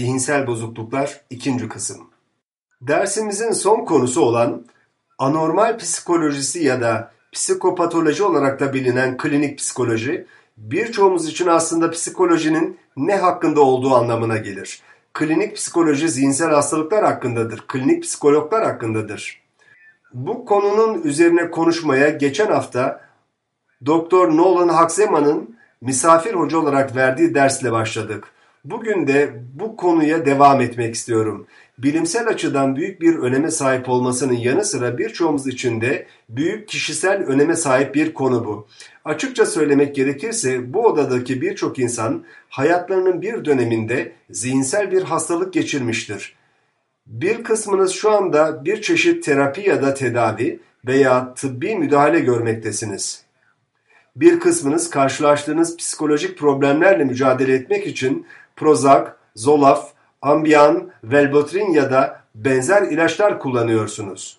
Zihinsel bozukluklar 2. kısım. Dersimizin son konusu olan anormal psikolojisi ya da psikopatoloji olarak da bilinen klinik psikoloji birçoğumuz için aslında psikolojinin ne hakkında olduğu anlamına gelir. Klinik psikoloji zihinsel hastalıklar hakkındadır. Klinik psikologlar hakkındadır. Bu konunun üzerine konuşmaya geçen hafta Doktor Nolan Hakseman'ın misafir hoca olarak verdiği dersle başladık. Bugün de bu konuya devam etmek istiyorum. Bilimsel açıdan büyük bir öneme sahip olmasının yanı sıra birçoğumuz için de büyük kişisel öneme sahip bir konu bu. Açıkça söylemek gerekirse bu odadaki birçok insan hayatlarının bir döneminde zihinsel bir hastalık geçirmiştir. Bir kısmınız şu anda bir çeşit terapi ya da tedavi veya tıbbi müdahale görmektesiniz. Bir kısmınız karşılaştığınız psikolojik problemlerle mücadele etmek için Prozac, Zolaf, Ambien, Velbotrin ya da benzer ilaçlar kullanıyorsunuz.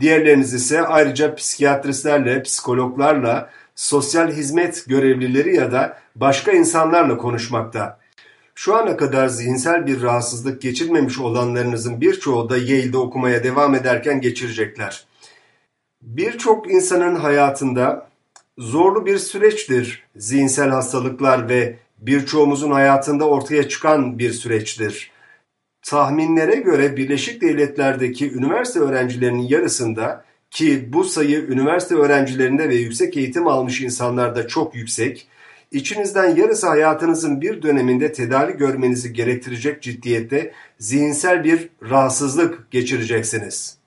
Diğerleriniz ise ayrıca psikiyatristlerle, psikologlarla, sosyal hizmet görevlileri ya da başka insanlarla konuşmakta. Şu ana kadar zihinsel bir rahatsızlık geçirmemiş olanlarınızın birçoğu da Yale'de okumaya devam ederken geçirecekler. Birçok insanın hayatında zorlu bir süreçtir zihinsel hastalıklar ve birçoğumuzun hayatında ortaya çıkan bir süreçtir. Tahminlere göre Birleşik Devletler'deki üniversite öğrencilerinin yarısında ki bu sayı üniversite öğrencilerinde ve yüksek eğitim almış insanlarda çok yüksek, içinizden yarısı hayatınızın bir döneminde tedavi görmenizi gerektirecek ciddiyette zihinsel bir rahatsızlık geçireceksiniz.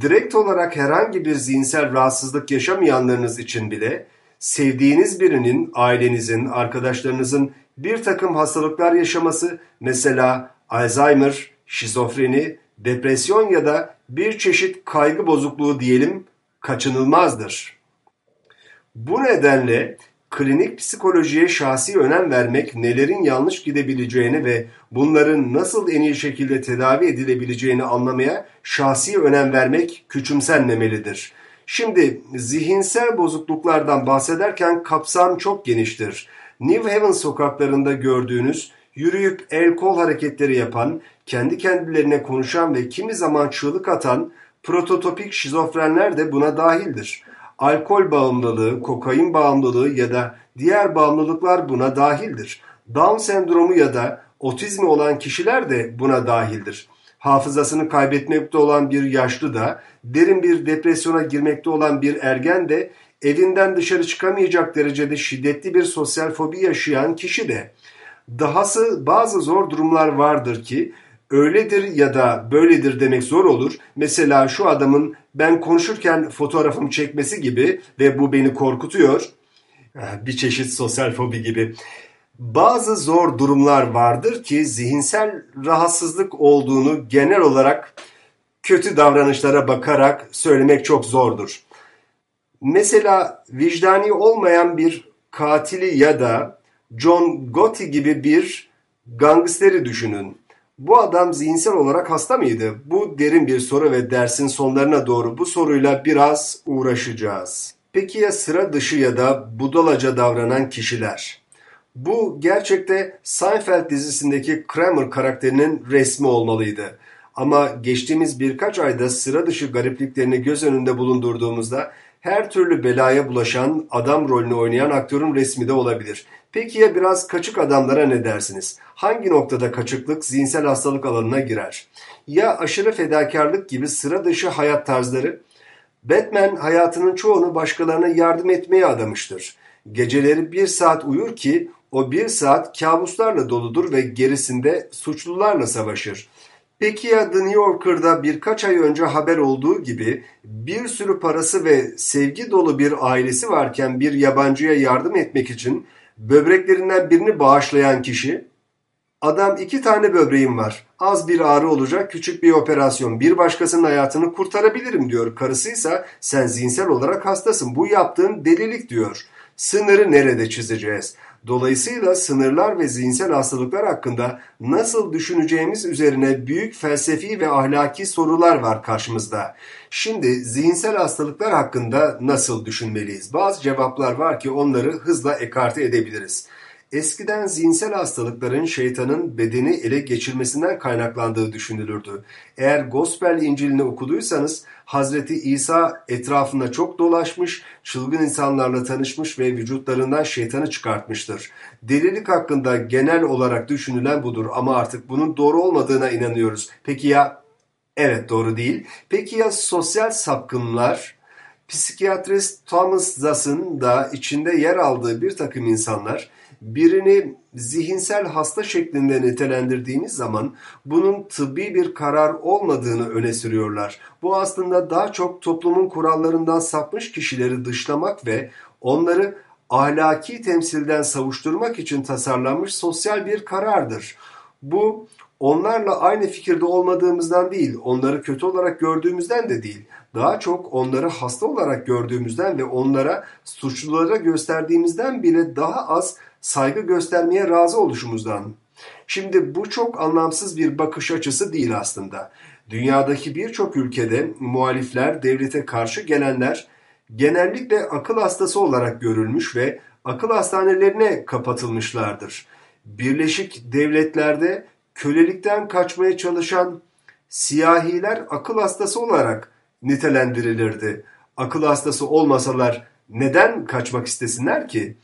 Direkt olarak herhangi bir zihinsel rahatsızlık yaşamayanlarınız için bile sevdiğiniz birinin, ailenizin, arkadaşlarınızın bir takım hastalıklar yaşaması, mesela Alzheimer, şizofreni, depresyon ya da bir çeşit kaygı bozukluğu diyelim kaçınılmazdır. Bu nedenle klinik psikolojiye şahsi önem vermek nelerin yanlış gidebileceğini ve bunların nasıl en iyi şekilde tedavi edilebileceğini anlamaya şahsi önem vermek küçümsenmemelidir. Şimdi zihinsel bozukluklardan bahsederken kapsam çok geniştir. New Haven sokaklarında gördüğünüz yürüyüp el kol hareketleri yapan, kendi kendilerine konuşan ve kimi zaman çığlık atan prototopik şizofrenler de buna dahildir. Alkol bağımlılığı, kokain bağımlılığı ya da diğer bağımlılıklar buna dahildir. Down sendromu ya da otizmi olan kişiler de buna dahildir. Hafızasını kaybetmekte olan bir yaşlı da, derin bir depresyona girmekte olan bir ergen de, evinden dışarı çıkamayacak derecede şiddetli bir sosyal fobi yaşayan kişi de. Dahası bazı zor durumlar vardır ki öyledir ya da böyledir demek zor olur. Mesela şu adamın ben konuşurken fotoğrafımı çekmesi gibi ve bu beni korkutuyor. Bir çeşit sosyal fobi gibi. Bazı zor durumlar vardır ki zihinsel rahatsızlık olduğunu genel olarak kötü davranışlara bakarak söylemek çok zordur. Mesela vicdani olmayan bir katili ya da John Gotti gibi bir gangsteri düşünün. Bu adam zihinsel olarak hasta mıydı? Bu derin bir soru ve dersin sonlarına doğru bu soruyla biraz uğraşacağız. Peki ya sıra dışı ya da budalaca davranan kişiler? Bu gerçekte Seinfeld dizisindeki Kramer karakterinin resmi olmalıydı. Ama geçtiğimiz birkaç ayda sıra dışı garipliklerini göz önünde bulundurduğumuzda her türlü belaya bulaşan adam rolünü oynayan aktörün resmi de olabilir. Peki ya biraz kaçık adamlara ne dersiniz? Hangi noktada kaçıklık zihinsel hastalık alanına girer? Ya aşırı fedakarlık gibi sıra dışı hayat tarzları? Batman hayatının çoğunu başkalarına yardım etmeye adamıştır. Geceleri bir saat uyur ki o bir saat kabuslarla doludur ve gerisinde suçlularla savaşır. Peki ya The New Yorker'da birkaç ay önce haber olduğu gibi bir sürü parası ve sevgi dolu bir ailesi varken bir yabancıya yardım etmek için böbreklerinden birini bağışlayan kişi Adam iki tane böbreğim var. Az bir ağrı olacak küçük bir operasyon. Bir başkasının hayatını kurtarabilirim diyor. Karısıysa sen zihinsel olarak hastasın. Bu yaptığın delilik diyor. Sınırı nerede çizeceğiz? Dolayısıyla sınırlar ve zihinsel hastalıklar hakkında nasıl düşüneceğimiz üzerine büyük felsefi ve ahlaki sorular var karşımızda. Şimdi zihinsel hastalıklar hakkında nasıl düşünmeliyiz? Bazı cevaplar var ki onları hızla ekarte edebiliriz. Eskiden zihinsel hastalıkların şeytanın bedeni ele geçirmesinden kaynaklandığı düşünülürdü. Eğer Gospel İncil'ini okuduysanız Hazreti İsa etrafında çok dolaşmış, çılgın insanlarla tanışmış ve vücutlarından şeytanı çıkartmıştır. Delilik hakkında genel olarak düşünülen budur ama artık bunun doğru olmadığına inanıyoruz. Peki ya Evet doğru değil. Peki ya sosyal sapkınlar? Psikiyatrist Thomas Zass'ın da içinde yer aldığı bir takım insanlar birini zihinsel hasta şeklinde nitelendirdiğimiz zaman bunun tıbbi bir karar olmadığını öne sürüyorlar. Bu aslında daha çok toplumun kurallarından sapmış kişileri dışlamak ve onları ahlaki temsilden savuşturmak için tasarlanmış sosyal bir karardır. Bu onlarla aynı fikirde olmadığımızdan değil, onları kötü olarak gördüğümüzden de değil, daha çok onları hasta olarak gördüğümüzden ve onlara suçlulara gösterdiğimizden bile daha az saygı göstermeye razı oluşumuzdan. Şimdi bu çok anlamsız bir bakış açısı değil aslında. Dünyadaki birçok ülkede muhalifler, devlete karşı gelenler genellikle akıl hastası olarak görülmüş ve akıl hastanelerine kapatılmışlardır. Birleşik Devletler'de kölelikten kaçmaya çalışan siyahiler akıl hastası olarak nitelendirilirdi. Akıl hastası olmasalar neden kaçmak istesinler ki?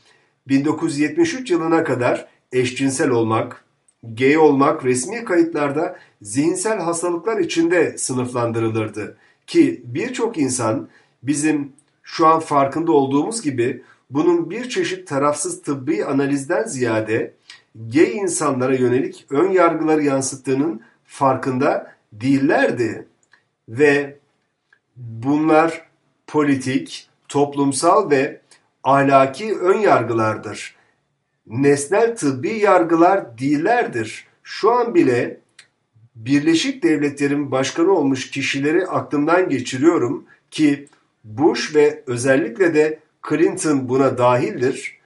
1973 yılına kadar eşcinsel olmak, gay olmak resmi kayıtlarda zihinsel hastalıklar içinde sınıflandırılırdı. Ki birçok insan bizim şu an farkında olduğumuz gibi bunun bir çeşit tarafsız tıbbi analizden ziyade gay insanlara yönelik ön yargıları yansıttığının farkında değillerdi. Ve bunlar politik, toplumsal ve ahlaki ön yargılardır. Nesnel tıbbi yargılar değillerdir. Şu an bile Birleşik Devletler'in başkanı olmuş kişileri aklımdan geçiriyorum ki Bush ve özellikle de Clinton buna dahildir.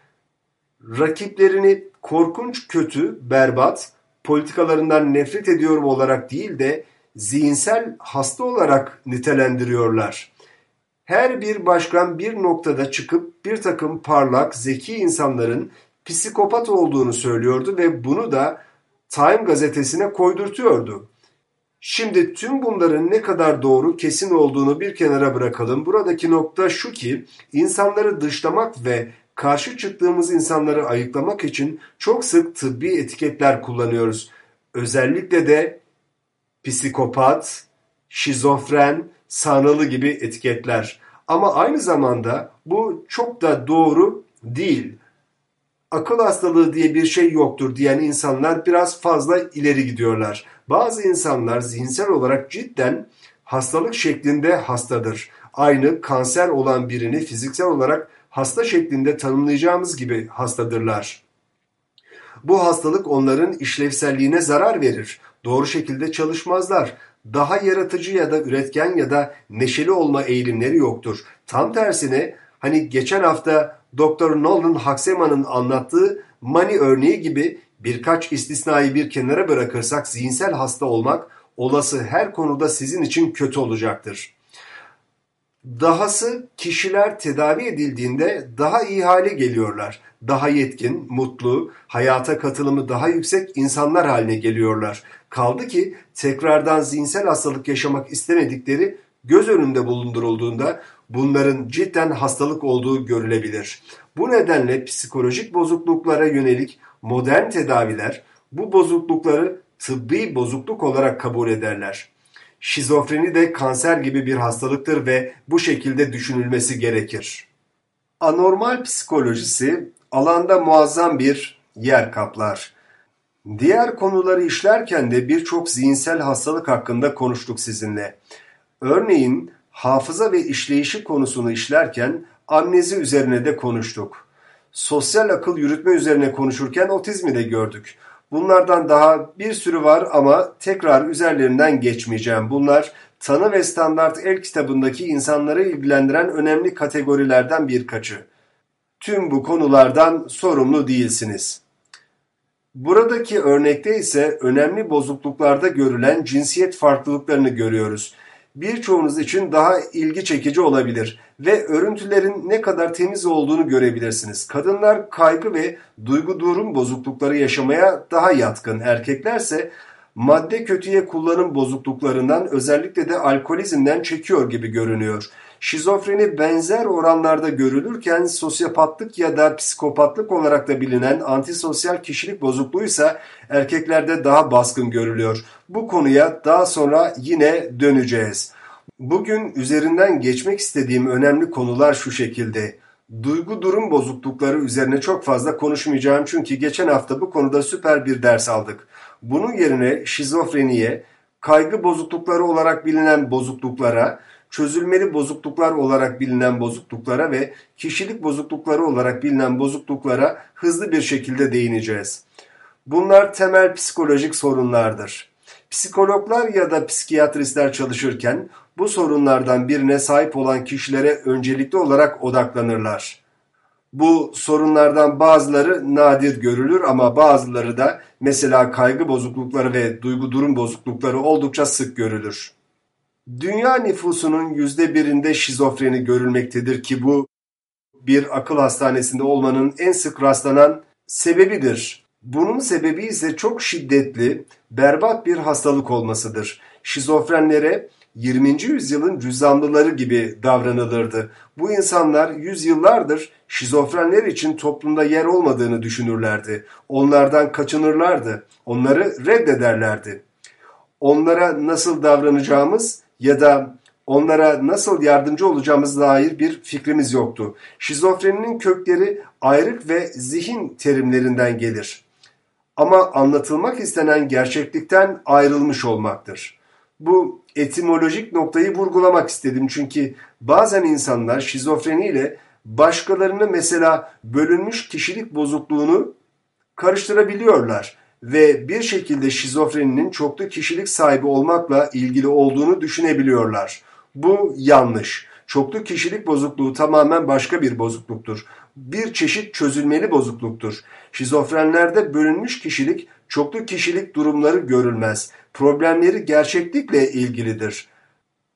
Rakiplerini korkunç kötü, berbat, politikalarından nefret ediyorum olarak değil de zihinsel hasta olarak nitelendiriyorlar. Her bir başkan bir noktada çıkıp bir takım parlak, zeki insanların psikopat olduğunu söylüyordu ve bunu da Time gazetesine koydurtuyordu. Şimdi tüm bunların ne kadar doğru kesin olduğunu bir kenara bırakalım. Buradaki nokta şu ki insanları dışlamak ve karşı çıktığımız insanları ayıklamak için çok sık tıbbi etiketler kullanıyoruz. Özellikle de psikopat, şizofren, sanrılı gibi etiketler. Ama aynı zamanda bu çok da doğru değil. Akıl hastalığı diye bir şey yoktur diyen insanlar biraz fazla ileri gidiyorlar. Bazı insanlar zihinsel olarak cidden hastalık şeklinde hastadır. Aynı kanser olan birini fiziksel olarak hasta şeklinde tanımlayacağımız gibi hastadırlar. Bu hastalık onların işlevselliğine zarar verir. Doğru şekilde çalışmazlar. Daha yaratıcı ya da üretken ya da neşeli olma eğilimleri yoktur. Tam tersine hani geçen hafta Dr. Nolan Hakseman'ın anlattığı mani örneği gibi birkaç istisnayı bir kenara bırakırsak zihinsel hasta olmak olası her konuda sizin için kötü olacaktır. Dahası kişiler tedavi edildiğinde daha iyi hale geliyorlar. Daha yetkin, mutlu, hayata katılımı daha yüksek insanlar haline geliyorlar. Kaldı ki tekrardan zihinsel hastalık yaşamak istemedikleri göz önünde bulundurulduğunda bunların cidden hastalık olduğu görülebilir. Bu nedenle psikolojik bozukluklara yönelik modern tedaviler bu bozuklukları tıbbi bozukluk olarak kabul ederler. Şizofreni de kanser gibi bir hastalıktır ve bu şekilde düşünülmesi gerekir. Anormal psikolojisi alanda muazzam bir yer kaplar. Diğer konuları işlerken de birçok zihinsel hastalık hakkında konuştuk sizinle. Örneğin hafıza ve işleyişi konusunu işlerken amnezi üzerine de konuştuk. Sosyal akıl yürütme üzerine konuşurken otizmi de gördük. Bunlardan daha bir sürü var ama tekrar üzerlerinden geçmeyeceğim. Bunlar Tanı ve Standart El kitabındaki insanları ilgilendiren önemli kategorilerden birkaçı. Tüm bu konulardan sorumlu değilsiniz. Buradaki örnekte ise önemli bozukluklarda görülen cinsiyet farklılıklarını görüyoruz. Birçoğunuz için daha ilgi çekici olabilir ve örüntülerin ne kadar temiz olduğunu görebilirsiniz. Kadınlar kaygı ve duygu durum bozuklukları yaşamaya daha yatkın, erkeklerse madde kötüye kullanım bozukluklarından özellikle de alkolizmden çekiyor gibi görünüyor. Şizofreni benzer oranlarda görülürken sosyopatlık ya da psikopatlık olarak da bilinen antisosyal kişilik bozukluğu ise erkeklerde daha baskın görülüyor. Bu konuya daha sonra yine döneceğiz. Bugün üzerinden geçmek istediğim önemli konular şu şekilde. Duygu durum bozuklukları üzerine çok fazla konuşmayacağım çünkü geçen hafta bu konuda süper bir ders aldık. Bunun yerine şizofreniye, kaygı bozuklukları olarak bilinen bozukluklara, çözülmeli bozukluklar olarak bilinen bozukluklara ve kişilik bozuklukları olarak bilinen bozukluklara hızlı bir şekilde değineceğiz. Bunlar temel psikolojik sorunlardır. Psikologlar ya da psikiyatristler çalışırken bu sorunlardan birine sahip olan kişilere öncelikli olarak odaklanırlar. Bu sorunlardan bazıları nadir görülür ama bazıları da mesela kaygı bozuklukları ve duygu durum bozuklukları oldukça sık görülür. Dünya nüfusunun yüzde birinde şizofreni görülmektedir ki bu bir akıl hastanesinde olmanın en sık rastlanan sebebidir. Bunun sebebi ise çok şiddetli, berbat bir hastalık olmasıdır. Şizofrenlere 20. yüzyılın cüzdanlıları gibi davranılırdı. Bu insanlar yüzyıllardır şizofrenler için toplumda yer olmadığını düşünürlerdi. Onlardan kaçınırlardı. Onları reddederlerdi. Onlara nasıl davranacağımız ya da onlara nasıl yardımcı olacağımız dair bir fikrimiz yoktu. Şizofreninin kökleri ayrık ve zihin terimlerinden gelir. Ama anlatılmak istenen gerçeklikten ayrılmış olmaktır. Bu etimolojik noktayı vurgulamak istedim çünkü bazen insanlar şizofreniyle başkalarını mesela bölünmüş kişilik bozukluğunu karıştırabiliyorlar ve bir şekilde şizofreninin çoklu kişilik sahibi olmakla ilgili olduğunu düşünebiliyorlar. Bu yanlış. Çoklu kişilik bozukluğu tamamen başka bir bozukluktur. Bir çeşit çözülmeli bozukluktur. Şizofrenlerde bölünmüş kişilik, çoklu kişilik durumları görülmez. Problemleri gerçeklikle ilgilidir.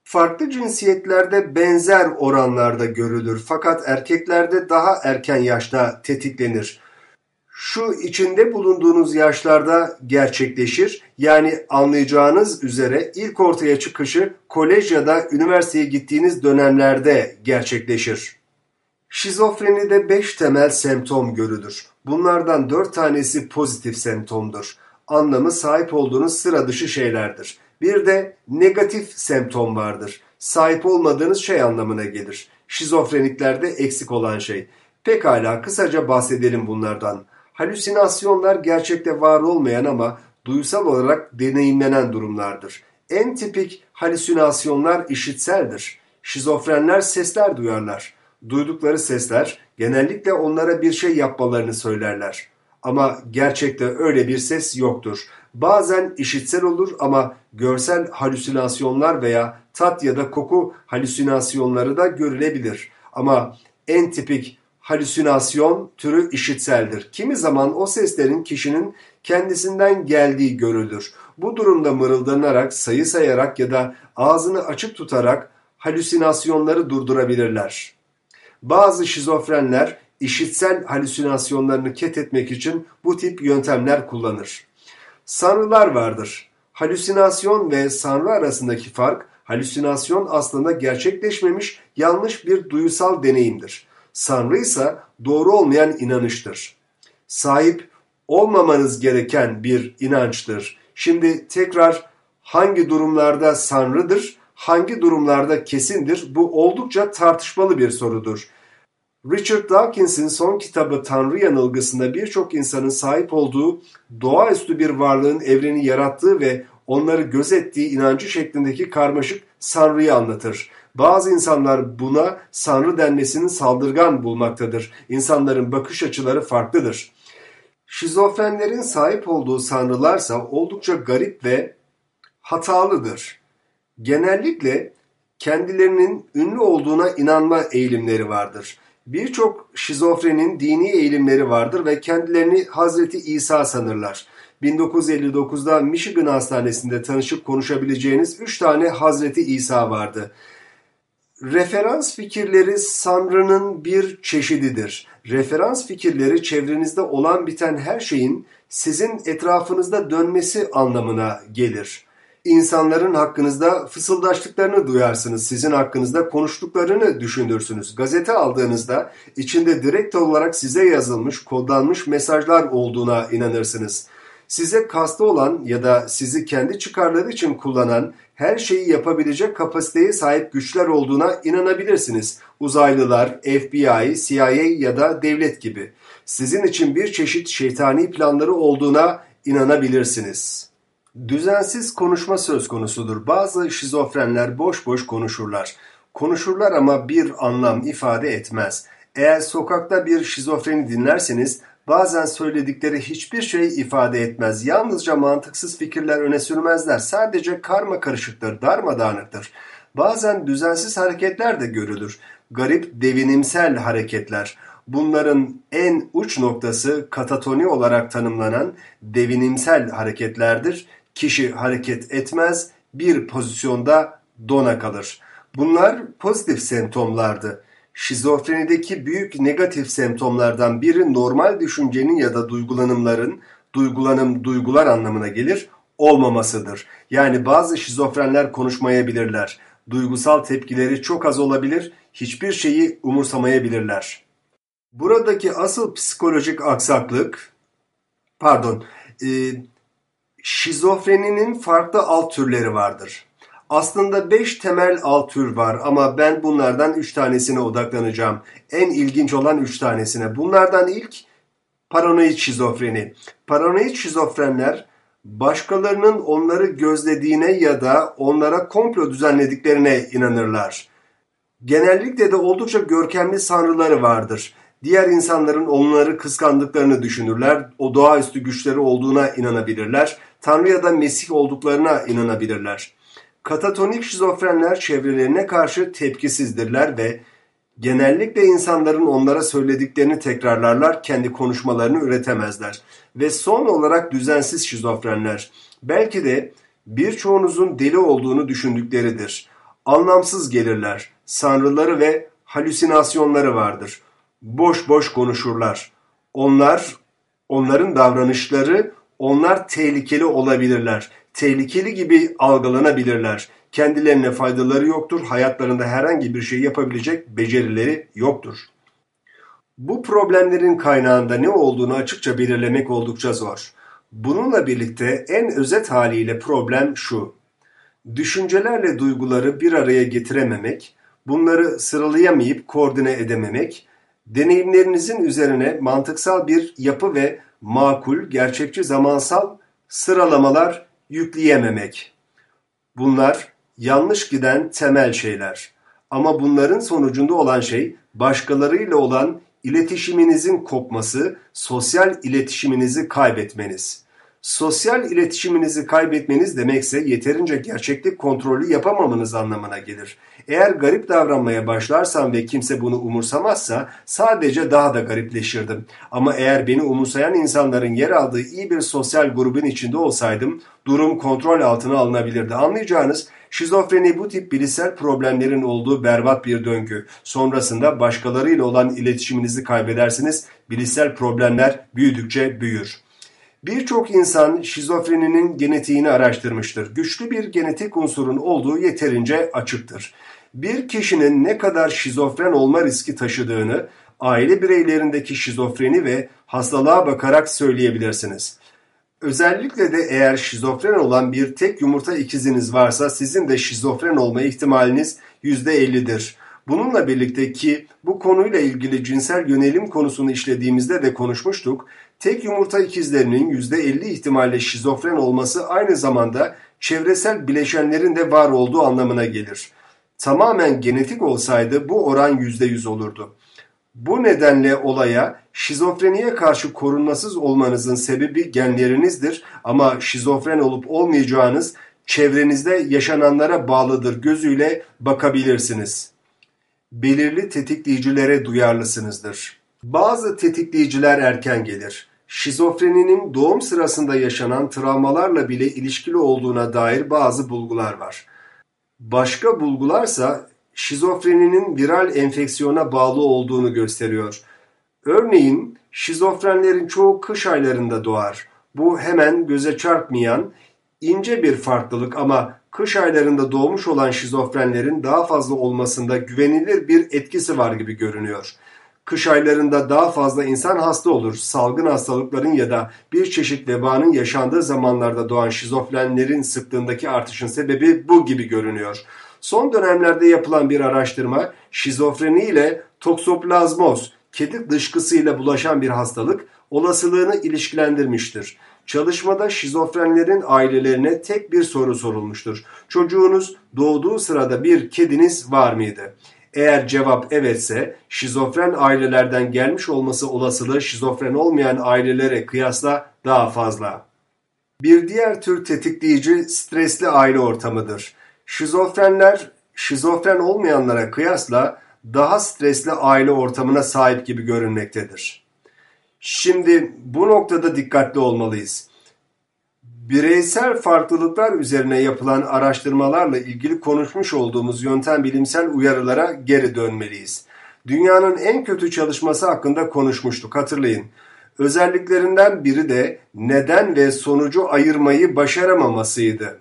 Farklı cinsiyetlerde benzer oranlarda görülür fakat erkeklerde daha erken yaşta tetiklenir şu içinde bulunduğunuz yaşlarda gerçekleşir. Yani anlayacağınız üzere ilk ortaya çıkışı kolej ya da üniversiteye gittiğiniz dönemlerde gerçekleşir. Şizofrenide 5 temel semptom görülür. Bunlardan 4 tanesi pozitif semptomdur. Anlamı sahip olduğunuz sıra dışı şeylerdir. Bir de negatif semptom vardır. Sahip olmadığınız şey anlamına gelir. Şizofreniklerde eksik olan şey. Pekala kısaca bahsedelim bunlardan. Halüsinasyonlar gerçekte var olmayan ama duysal olarak deneyimlenen durumlardır. En tipik halüsinasyonlar işitseldir. Şizofrenler sesler duyarlar. Duydukları sesler genellikle onlara bir şey yapmalarını söylerler. Ama gerçekte öyle bir ses yoktur. Bazen işitsel olur ama görsel halüsinasyonlar veya tat ya da koku halüsinasyonları da görülebilir. Ama en tipik halüsinasyon türü işitseldir. Kimi zaman o seslerin kişinin kendisinden geldiği görülür. Bu durumda mırıldanarak, sayı sayarak ya da ağzını açık tutarak halüsinasyonları durdurabilirler. Bazı şizofrenler işitsel halüsinasyonlarını ket etmek için bu tip yöntemler kullanır. Sanrılar vardır. Halüsinasyon ve sanrı arasındaki fark, halüsinasyon aslında gerçekleşmemiş yanlış bir duyusal deneyimdir. Sanrı ise doğru olmayan inanıştır. Sahip olmamanız gereken bir inançtır. Şimdi tekrar hangi durumlarda sanrıdır, hangi durumlarda kesindir bu oldukça tartışmalı bir sorudur. Richard Dawkins'in son kitabı Tanrı Yanılgısında birçok insanın sahip olduğu doğaüstü bir varlığın evreni yarattığı ve onları gözettiği inancı şeklindeki karmaşık sanrıyı anlatır. Bazı insanlar buna Sanrı denmesinin saldırgan bulmaktadır. İnsanların bakış açıları farklıdır. Şizofrenlerin sahip olduğu sanrılarsa oldukça garip ve hatalıdır. Genellikle kendilerinin ünlü olduğuna inanma eğilimleri vardır. Birçok şizofrenin dini eğilimleri vardır ve kendilerini Hazreti İsa sanırlar. 1959'da Michigan Hastanesi'nde tanışıp konuşabileceğiniz üç tane Hazreti İsa vardı. Referans fikirleri Sanrı'nın bir çeşididir. Referans fikirleri çevrenizde olan biten her şeyin sizin etrafınızda dönmesi anlamına gelir. İnsanların hakkınızda fısıldaştıklarını duyarsınız. Sizin hakkınızda konuştuklarını düşünürsünüz. Gazete aldığınızda içinde direkt olarak size yazılmış, kodlanmış mesajlar olduğuna inanırsınız. Size kastı olan ya da sizi kendi çıkarları için kullanan her şeyi yapabilecek kapasiteye sahip güçler olduğuna inanabilirsiniz. Uzaylılar, FBI, CIA ya da devlet gibi. Sizin için bir çeşit şeytani planları olduğuna inanabilirsiniz. Düzensiz konuşma söz konusudur. Bazı şizofrenler boş boş konuşurlar. Konuşurlar ama bir anlam ifade etmez. Eğer sokakta bir şizofreni dinlerseniz bazen söyledikleri hiçbir şey ifade etmez. Yalnızca mantıksız fikirler öne sürmezler. Sadece karma karışıktır, darmadağınıktır. Bazen düzensiz hareketler de görülür. Garip devinimsel hareketler. Bunların en uç noktası katatoni olarak tanımlanan devinimsel hareketlerdir. Kişi hareket etmez, bir pozisyonda dona kalır. Bunlar pozitif semptomlardı. Şizofrenideki büyük negatif semptomlardan biri normal düşüncenin ya da duygulanımların, duygulanım duygular anlamına gelir, olmamasıdır. Yani bazı şizofrenler konuşmayabilirler. Duygusal tepkileri çok az olabilir, hiçbir şeyi umursamayabilirler. Buradaki asıl psikolojik aksaklık, pardon, e, şizofreninin farklı alt türleri vardır. Aslında beş temel alt tür var ama ben bunlardan üç tanesine odaklanacağım. En ilginç olan üç tanesine. Bunlardan ilk paranoid şizofreni. Paranoid şizofrenler başkalarının onları gözlediğine ya da onlara komplo düzenlediklerine inanırlar. Genellikle de oldukça görkemli sanrıları vardır. Diğer insanların onları kıskandıklarını düşünürler, o doğaüstü güçleri olduğuna inanabilirler, Tanrı ya da Mesih olduklarına inanabilirler. Katatonik şizofrenler çevrelerine karşı tepkisizdirler ve genellikle insanların onlara söylediklerini tekrarlarlar, kendi konuşmalarını üretemezler. Ve son olarak düzensiz şizofrenler. Belki de birçoğunuzun deli olduğunu düşündükleridir. Anlamsız gelirler. Sanrıları ve halüsinasyonları vardır. Boş boş konuşurlar. Onlar, onların davranışları, onlar tehlikeli olabilirler tehlikeli gibi algılanabilirler. Kendilerine faydaları yoktur, hayatlarında herhangi bir şey yapabilecek becerileri yoktur. Bu problemlerin kaynağında ne olduğunu açıkça belirlemek oldukça zor. Bununla birlikte en özet haliyle problem şu. Düşüncelerle duyguları bir araya getirememek, bunları sıralayamayıp koordine edememek, deneyimlerinizin üzerine mantıksal bir yapı ve makul, gerçekçi zamansal sıralamalar yükleyememek. Bunlar yanlış giden temel şeyler. Ama bunların sonucunda olan şey başkalarıyla olan iletişiminizin kopması, sosyal iletişiminizi kaybetmeniz. Sosyal iletişiminizi kaybetmeniz demekse yeterince gerçeklik kontrolü yapamamanız anlamına gelir. Eğer garip davranmaya başlarsam ve kimse bunu umursamazsa sadece daha da garipleşirdim. Ama eğer beni umursayan insanların yer aldığı iyi bir sosyal grubun içinde olsaydım durum kontrol altına alınabilirdi. Anlayacağınız şizofreni bu tip bilişsel problemlerin olduğu berbat bir döngü. Sonrasında başkalarıyla olan iletişiminizi kaybedersiniz. Bilişsel problemler büyüdükçe büyür. Birçok insan şizofreninin genetiğini araştırmıştır. Güçlü bir genetik unsurun olduğu yeterince açıktır. Bir kişinin ne kadar şizofren olma riski taşıdığını aile bireylerindeki şizofreni ve hastalığa bakarak söyleyebilirsiniz. Özellikle de eğer şizofren olan bir tek yumurta ikiziniz varsa sizin de şizofren olma ihtimaliniz %50'dir. Bununla birlikte ki bu konuyla ilgili cinsel yönelim konusunu işlediğimizde de konuşmuştuk. Tek yumurta ikizlerinin %50 ihtimalle şizofren olması aynı zamanda çevresel bileşenlerin de var olduğu anlamına gelir. Tamamen genetik olsaydı bu oran %100 olurdu. Bu nedenle olaya şizofreniye karşı korunmasız olmanızın sebebi genlerinizdir ama şizofren olup olmayacağınız çevrenizde yaşananlara bağlıdır gözüyle bakabilirsiniz. Belirli tetikleyicilere duyarlısınızdır. Bazı tetikleyiciler erken gelir. Şizofreninin doğum sırasında yaşanan travmalarla bile ilişkili olduğuna dair bazı bulgular var. Başka bulgularsa şizofreninin viral enfeksiyona bağlı olduğunu gösteriyor. Örneğin şizofrenlerin çoğu kış aylarında doğar. Bu hemen göze çarpmayan ince bir farklılık ama kış aylarında doğmuş olan şizofrenlerin daha fazla olmasında güvenilir bir etkisi var gibi görünüyor. Kış aylarında daha fazla insan hasta olur. Salgın hastalıkların ya da bir çeşit vebanın yaşandığı zamanlarda doğan şizofrenlerin sıklığındaki artışın sebebi bu gibi görünüyor. Son dönemlerde yapılan bir araştırma şizofreni ile toksoplazmoz, kedi dışkısıyla bulaşan bir hastalık olasılığını ilişkilendirmiştir. Çalışmada şizofrenlerin ailelerine tek bir soru sorulmuştur. Çocuğunuz doğduğu sırada bir kediniz var mıydı? Eğer cevap evetse şizofren ailelerden gelmiş olması olasılığı şizofren olmayan ailelere kıyasla daha fazla. Bir diğer tür tetikleyici stresli aile ortamıdır. Şizofrenler şizofren olmayanlara kıyasla daha stresli aile ortamına sahip gibi görünmektedir. Şimdi bu noktada dikkatli olmalıyız. Bireysel farklılıklar üzerine yapılan araştırmalarla ilgili konuşmuş olduğumuz yöntem bilimsel uyarılara geri dönmeliyiz. Dünyanın en kötü çalışması hakkında konuşmuştuk hatırlayın. Özelliklerinden biri de neden ve sonucu ayırmayı başaramamasıydı.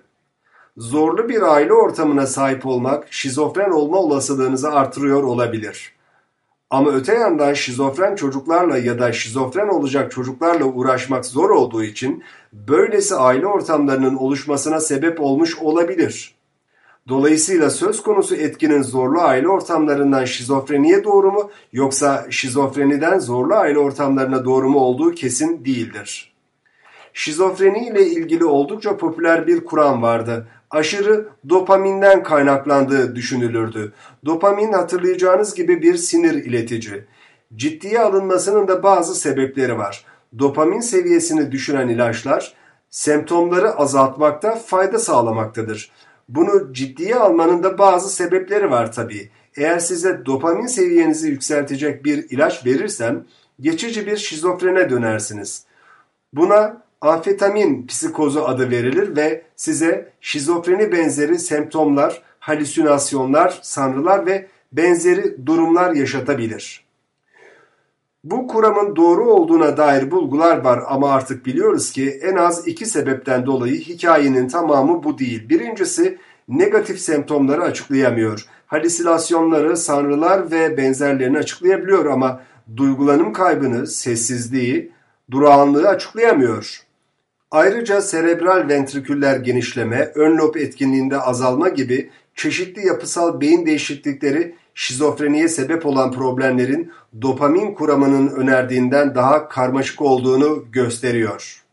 Zorlu bir aile ortamına sahip olmak şizofren olma olasılığınızı artırıyor olabilir. Ama öte yandan şizofren çocuklarla ya da şizofren olacak çocuklarla uğraşmak zor olduğu için böylesi aile ortamlarının oluşmasına sebep olmuş olabilir. Dolayısıyla söz konusu etkinin zorlu aile ortamlarından şizofreniye doğru mu yoksa şizofreniden zorlu aile ortamlarına doğru mu olduğu kesin değildir. Şizofreni ile ilgili oldukça popüler bir kuram vardı aşırı dopaminden kaynaklandığı düşünülürdü. Dopamin hatırlayacağınız gibi bir sinir iletici. Ciddiye alınmasının da bazı sebepleri var. Dopamin seviyesini düşüren ilaçlar semptomları azaltmakta fayda sağlamaktadır. Bunu ciddiye almanın da bazı sebepleri var tabii. Eğer size dopamin seviyenizi yükseltecek bir ilaç verirsem geçici bir şizofrene dönersiniz. Buna amfetamin psikozu adı verilir ve size şizofreni benzeri semptomlar, halüsinasyonlar, sanrılar ve benzeri durumlar yaşatabilir. Bu kuramın doğru olduğuna dair bulgular var ama artık biliyoruz ki en az iki sebepten dolayı hikayenin tamamı bu değil. Birincisi negatif semptomları açıklayamıyor. Halüsinasyonları, sanrılar ve benzerlerini açıklayabiliyor ama duygulanım kaybını, sessizliği, durağanlığı açıklayamıyor. Ayrıca serebral ventriküller genişleme, ön lob etkinliğinde azalma gibi çeşitli yapısal beyin değişiklikleri şizofreniye sebep olan problemlerin dopamin kuramının önerdiğinden daha karmaşık olduğunu gösteriyor.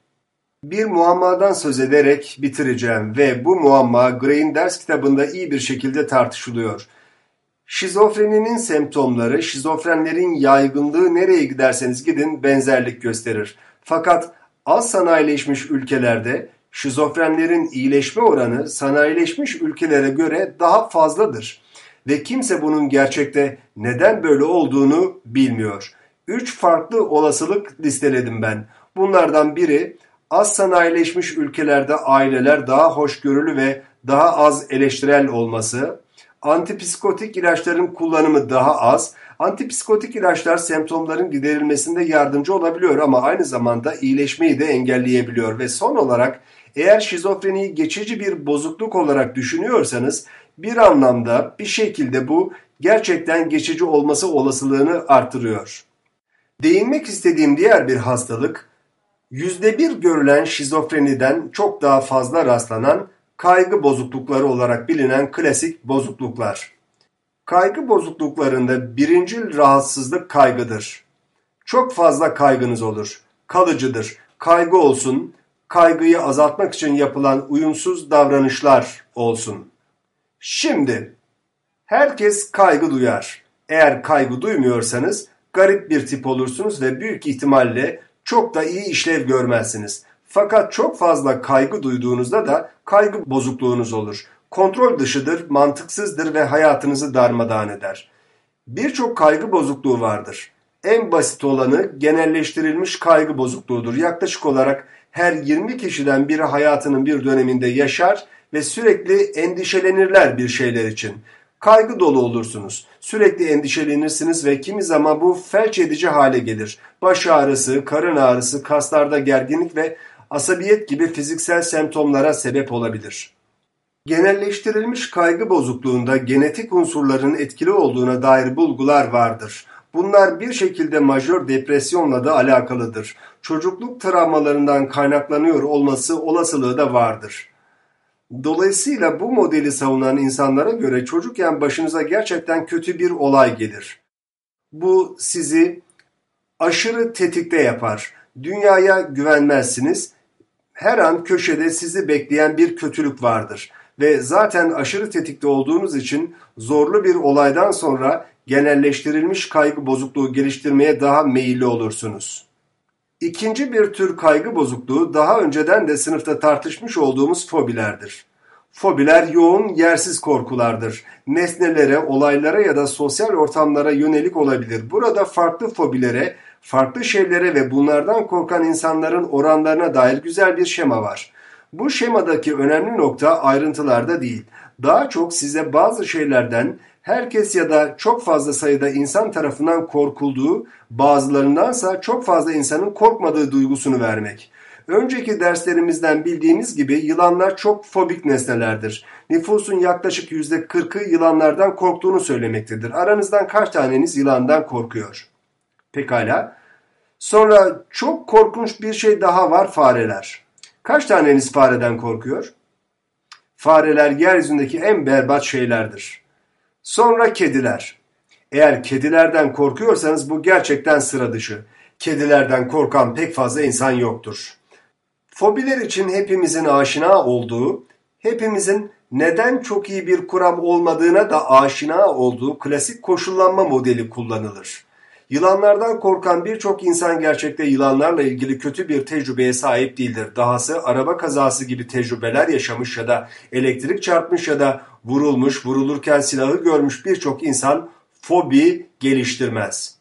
Bir muammadan söz ederek bitireceğim ve bu muamma Gray'in ders kitabında iyi bir şekilde tartışılıyor. Şizofreninin semptomları, şizofrenlerin yaygınlığı nereye giderseniz gidin benzerlik gösterir. Fakat Az sanayileşmiş ülkelerde şizofrenlerin iyileşme oranı sanayileşmiş ülkelere göre daha fazladır ve kimse bunun gerçekte neden böyle olduğunu bilmiyor. Üç farklı olasılık listeledim ben. Bunlardan biri az sanayileşmiş ülkelerde aileler daha hoşgörülü ve daha az eleştirel olması, antipsikotik ilaçların kullanımı daha az Antipsikotik ilaçlar semptomların giderilmesinde yardımcı olabiliyor ama aynı zamanda iyileşmeyi de engelleyebiliyor ve son olarak eğer şizofreniyi geçici bir bozukluk olarak düşünüyorsanız bir anlamda bir şekilde bu gerçekten geçici olması olasılığını artırıyor. Değinmek istediğim diğer bir hastalık yüzde bir görülen şizofreniden çok daha fazla rastlanan kaygı bozuklukları olarak bilinen klasik bozukluklar. Kaygı bozukluklarında birincil rahatsızlık kaygıdır. Çok fazla kaygınız olur. Kalıcıdır. Kaygı olsun, kaygıyı azaltmak için yapılan uyumsuz davranışlar olsun. Şimdi herkes kaygı duyar. Eğer kaygı duymuyorsanız garip bir tip olursunuz ve büyük ihtimalle çok da iyi işlev görmezsiniz. Fakat çok fazla kaygı duyduğunuzda da kaygı bozukluğunuz olur kontrol dışıdır, mantıksızdır ve hayatınızı darmadağın eder. Birçok kaygı bozukluğu vardır. En basit olanı genelleştirilmiş kaygı bozukluğudur. Yaklaşık olarak her 20 kişiden biri hayatının bir döneminde yaşar ve sürekli endişelenirler bir şeyler için. Kaygı dolu olursunuz. Sürekli endişelenirsiniz ve kimi zaman bu felç edici hale gelir. Baş ağrısı, karın ağrısı, kaslarda gerginlik ve asabiyet gibi fiziksel semptomlara sebep olabilir. Genelleştirilmiş kaygı bozukluğunda genetik unsurların etkili olduğuna dair bulgular vardır. Bunlar bir şekilde majör depresyonla da alakalıdır. Çocukluk travmalarından kaynaklanıyor olması olasılığı da vardır. Dolayısıyla bu modeli savunan insanlara göre çocukken başınıza gerçekten kötü bir olay gelir. Bu sizi aşırı tetikte yapar. Dünyaya güvenmezsiniz. Her an köşede sizi bekleyen bir kötülük vardır ve zaten aşırı tetikte olduğunuz için zorlu bir olaydan sonra genelleştirilmiş kaygı bozukluğu geliştirmeye daha meyilli olursunuz. İkinci bir tür kaygı bozukluğu daha önceden de sınıfta tartışmış olduğumuz fobilerdir. Fobiler yoğun, yersiz korkulardır. Nesnelere, olaylara ya da sosyal ortamlara yönelik olabilir. Burada farklı fobilere, farklı şeylere ve bunlardan korkan insanların oranlarına dair güzel bir şema var. Bu şemadaki önemli nokta ayrıntılarda değil. Daha çok size bazı şeylerden herkes ya da çok fazla sayıda insan tarafından korkulduğu, bazılarındansa çok fazla insanın korkmadığı duygusunu vermek. Önceki derslerimizden bildiğimiz gibi yılanlar çok fobik nesnelerdir. Nüfusun yaklaşık yüzde kırkı yılanlardan korktuğunu söylemektedir. Aranızdan kaç taneniz yılandan korkuyor? Pekala. Sonra çok korkunç bir şey daha var fareler. Kaç taneniz fareden korkuyor? Fareler yeryüzündeki en berbat şeylerdir. Sonra kediler. Eğer kedilerden korkuyorsanız bu gerçekten sıra dışı. Kedilerden korkan pek fazla insan yoktur. Fobiler için hepimizin aşina olduğu, hepimizin neden çok iyi bir kuram olmadığına da aşina olduğu klasik koşullanma modeli kullanılır. Yılanlardan korkan birçok insan gerçekte yılanlarla ilgili kötü bir tecrübeye sahip değildir. Dahası araba kazası gibi tecrübeler yaşamış ya da elektrik çarpmış ya da vurulmuş, vurulurken silahı görmüş birçok insan fobi geliştirmez.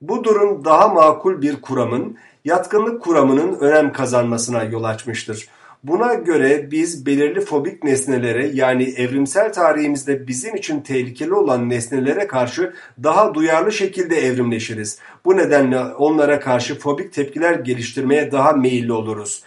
Bu durum daha makul bir kuramın, yatkınlık kuramının önem kazanmasına yol açmıştır. Buna göre biz belirli fobik nesnelere yani evrimsel tarihimizde bizim için tehlikeli olan nesnelere karşı daha duyarlı şekilde evrimleşiriz. Bu nedenle onlara karşı fobik tepkiler geliştirmeye daha meyilli oluruz.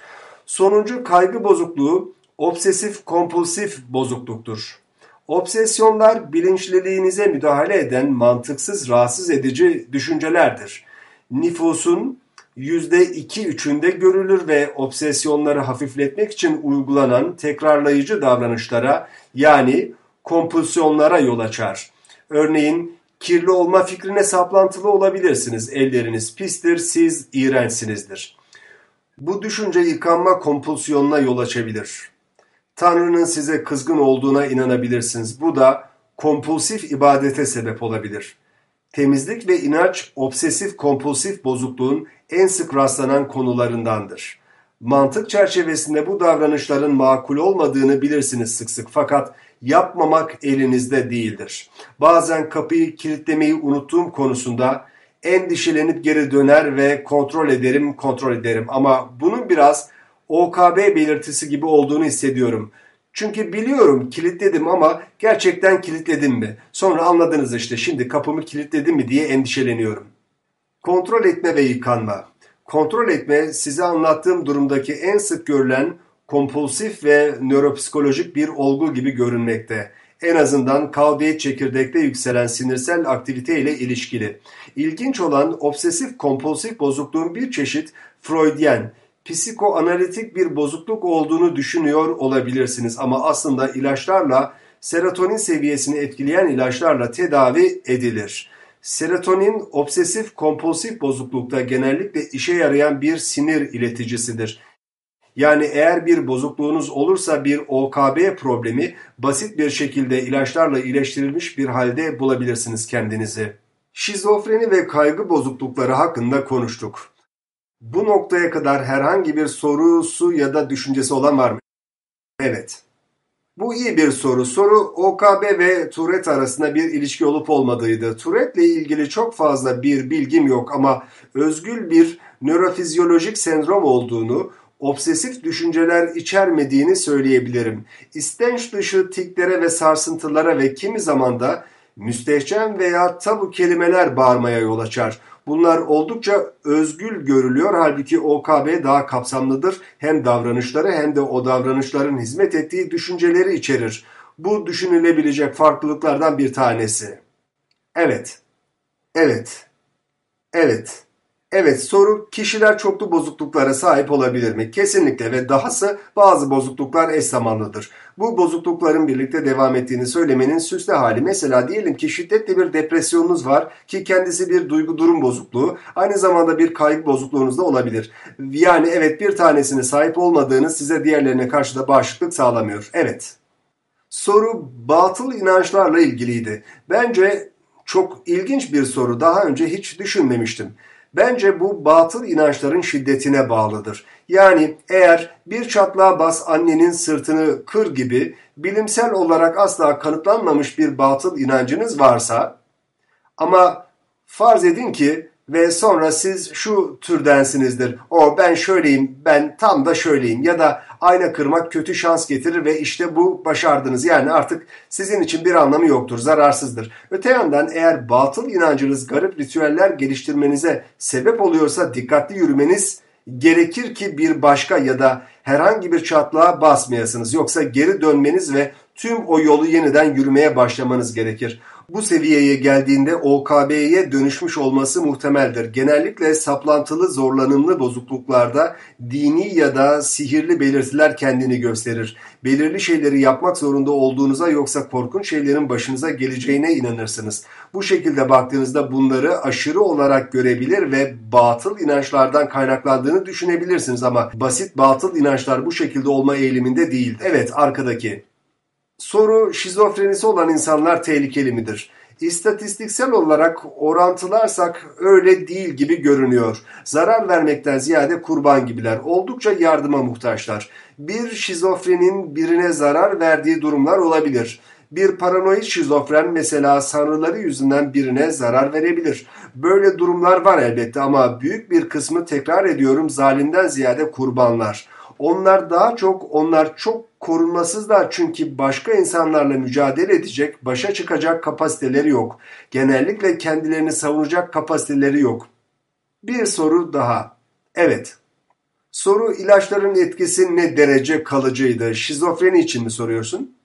Sonuncu kaygı bozukluğu obsesif kompulsif bozukluktur. Obsesyonlar bilinçliliğinize müdahale eden mantıksız rahatsız edici düşüncelerdir. Nüfusun %2-3'ünde görülür ve obsesyonları hafifletmek için uygulanan tekrarlayıcı davranışlara yani kompulsiyonlara yol açar. Örneğin kirli olma fikrine saplantılı olabilirsiniz. Elleriniz pistir, siz iğrençsinizdir. Bu düşünce yıkanma kompulsiyonuna yol açabilir. Tanrı'nın size kızgın olduğuna inanabilirsiniz. Bu da kompulsif ibadete sebep olabilir. Temizlik ve inanç obsesif kompulsif bozukluğun en sık rastlanan konularındandır. Mantık çerçevesinde bu davranışların makul olmadığını bilirsiniz sık sık fakat yapmamak elinizde değildir. Bazen kapıyı kilitlemeyi unuttuğum konusunda endişelenip geri döner ve kontrol ederim, kontrol ederim. Ama bunun biraz OKB belirtisi gibi olduğunu hissediyorum. Çünkü biliyorum kilitledim ama gerçekten kilitledim mi? Sonra anladınız işte şimdi kapımı kilitledim mi diye endişeleniyorum. Kontrol etme ve yıkanma. Kontrol etme size anlattığım durumdaki en sık görülen kompulsif ve nöropsikolojik bir olgu gibi görünmekte. En azından kavdiyet çekirdekte yükselen sinirsel aktivite ile ilişkili. İlginç olan obsesif kompulsif bozukluğun bir çeşit Freudyen, psikoanalitik bir bozukluk olduğunu düşünüyor olabilirsiniz ama aslında ilaçlarla serotonin seviyesini etkileyen ilaçlarla tedavi edilir. Serotonin obsesif kompulsif bozuklukta genellikle işe yarayan bir sinir ileticisidir. Yani eğer bir bozukluğunuz olursa bir OKB problemi basit bir şekilde ilaçlarla iyileştirilmiş bir halde bulabilirsiniz kendinizi. Şizofreni ve kaygı bozuklukları hakkında konuştuk. Bu noktaya kadar herhangi bir sorusu ya da düşüncesi olan var mı? Evet. Bu iyi bir soru. Soru OKB ve Tourette arasında bir ilişki olup olmadığıydı. Tourette ile ilgili çok fazla bir bilgim yok ama özgül bir nörofizyolojik sendrom olduğunu, obsesif düşünceler içermediğini söyleyebilirim. İstenç dışı tiklere ve sarsıntılara ve kimi zaman da müstehcen veya tabu kelimeler bağırmaya yol açar. Bunlar oldukça özgül görülüyor halbuki OKB daha kapsamlıdır. Hem davranışları hem de o davranışların hizmet ettiği düşünceleri içerir. Bu düşünülebilecek farklılıklardan bir tanesi. Evet. Evet. Evet. Evet soru kişiler çoklu bozukluklara sahip olabilir mi? Kesinlikle ve dahası bazı bozukluklar eş zamanlıdır. Bu bozuklukların birlikte devam ettiğini söylemenin süslü hali. Mesela diyelim ki şiddetli bir depresyonunuz var ki kendisi bir duygu durum bozukluğu. Aynı zamanda bir kaygı bozukluğunuz da olabilir. Yani evet bir tanesine sahip olmadığınız size diğerlerine karşı da bağışıklık sağlamıyor. Evet. Soru batıl inançlarla ilgiliydi. Bence çok ilginç bir soru. Daha önce hiç düşünmemiştim. Bence bu batıl inançların şiddetine bağlıdır. Yani eğer bir çatlağa bas annenin sırtını kır gibi bilimsel olarak asla kanıtlanmamış bir batıl inancınız varsa ama farz edin ki ve sonra siz şu türdensinizdir. O ben şöyleyim, ben tam da şöyleyim ya da ayna kırmak kötü şans getirir ve işte bu başardınız. Yani artık sizin için bir anlamı yoktur, zararsızdır. Öte yandan eğer batıl inancınız garip ritüeller geliştirmenize sebep oluyorsa dikkatli yürümeniz gerekir ki bir başka ya da herhangi bir çatlağa basmayasınız. Yoksa geri dönmeniz ve tüm o yolu yeniden yürümeye başlamanız gerekir bu seviyeye geldiğinde OKB'ye dönüşmüş olması muhtemeldir. Genellikle saplantılı zorlanımlı bozukluklarda dini ya da sihirli belirtiler kendini gösterir. Belirli şeyleri yapmak zorunda olduğunuza yoksa korkunç şeylerin başınıza geleceğine inanırsınız. Bu şekilde baktığınızda bunları aşırı olarak görebilir ve batıl inançlardan kaynaklandığını düşünebilirsiniz ama basit batıl inançlar bu şekilde olma eğiliminde değil. Evet arkadaki. Soru şizofrenisi olan insanlar tehlikeli midir? İstatistiksel olarak orantılarsak öyle değil gibi görünüyor. Zarar vermekten ziyade kurban gibiler. Oldukça yardıma muhtaçlar. Bir şizofrenin birine zarar verdiği durumlar olabilir. Bir paranoid şizofren mesela sanrıları yüzünden birine zarar verebilir. Böyle durumlar var elbette ama büyük bir kısmı tekrar ediyorum zalimden ziyade kurbanlar. Onlar daha çok, onlar çok korunmasızlar çünkü başka insanlarla mücadele edecek, başa çıkacak kapasiteleri yok. Genellikle kendilerini savunacak kapasiteleri yok. Bir soru daha. Evet. Soru ilaçların etkisi ne derece kalıcıydı? Şizofreni için mi soruyorsun?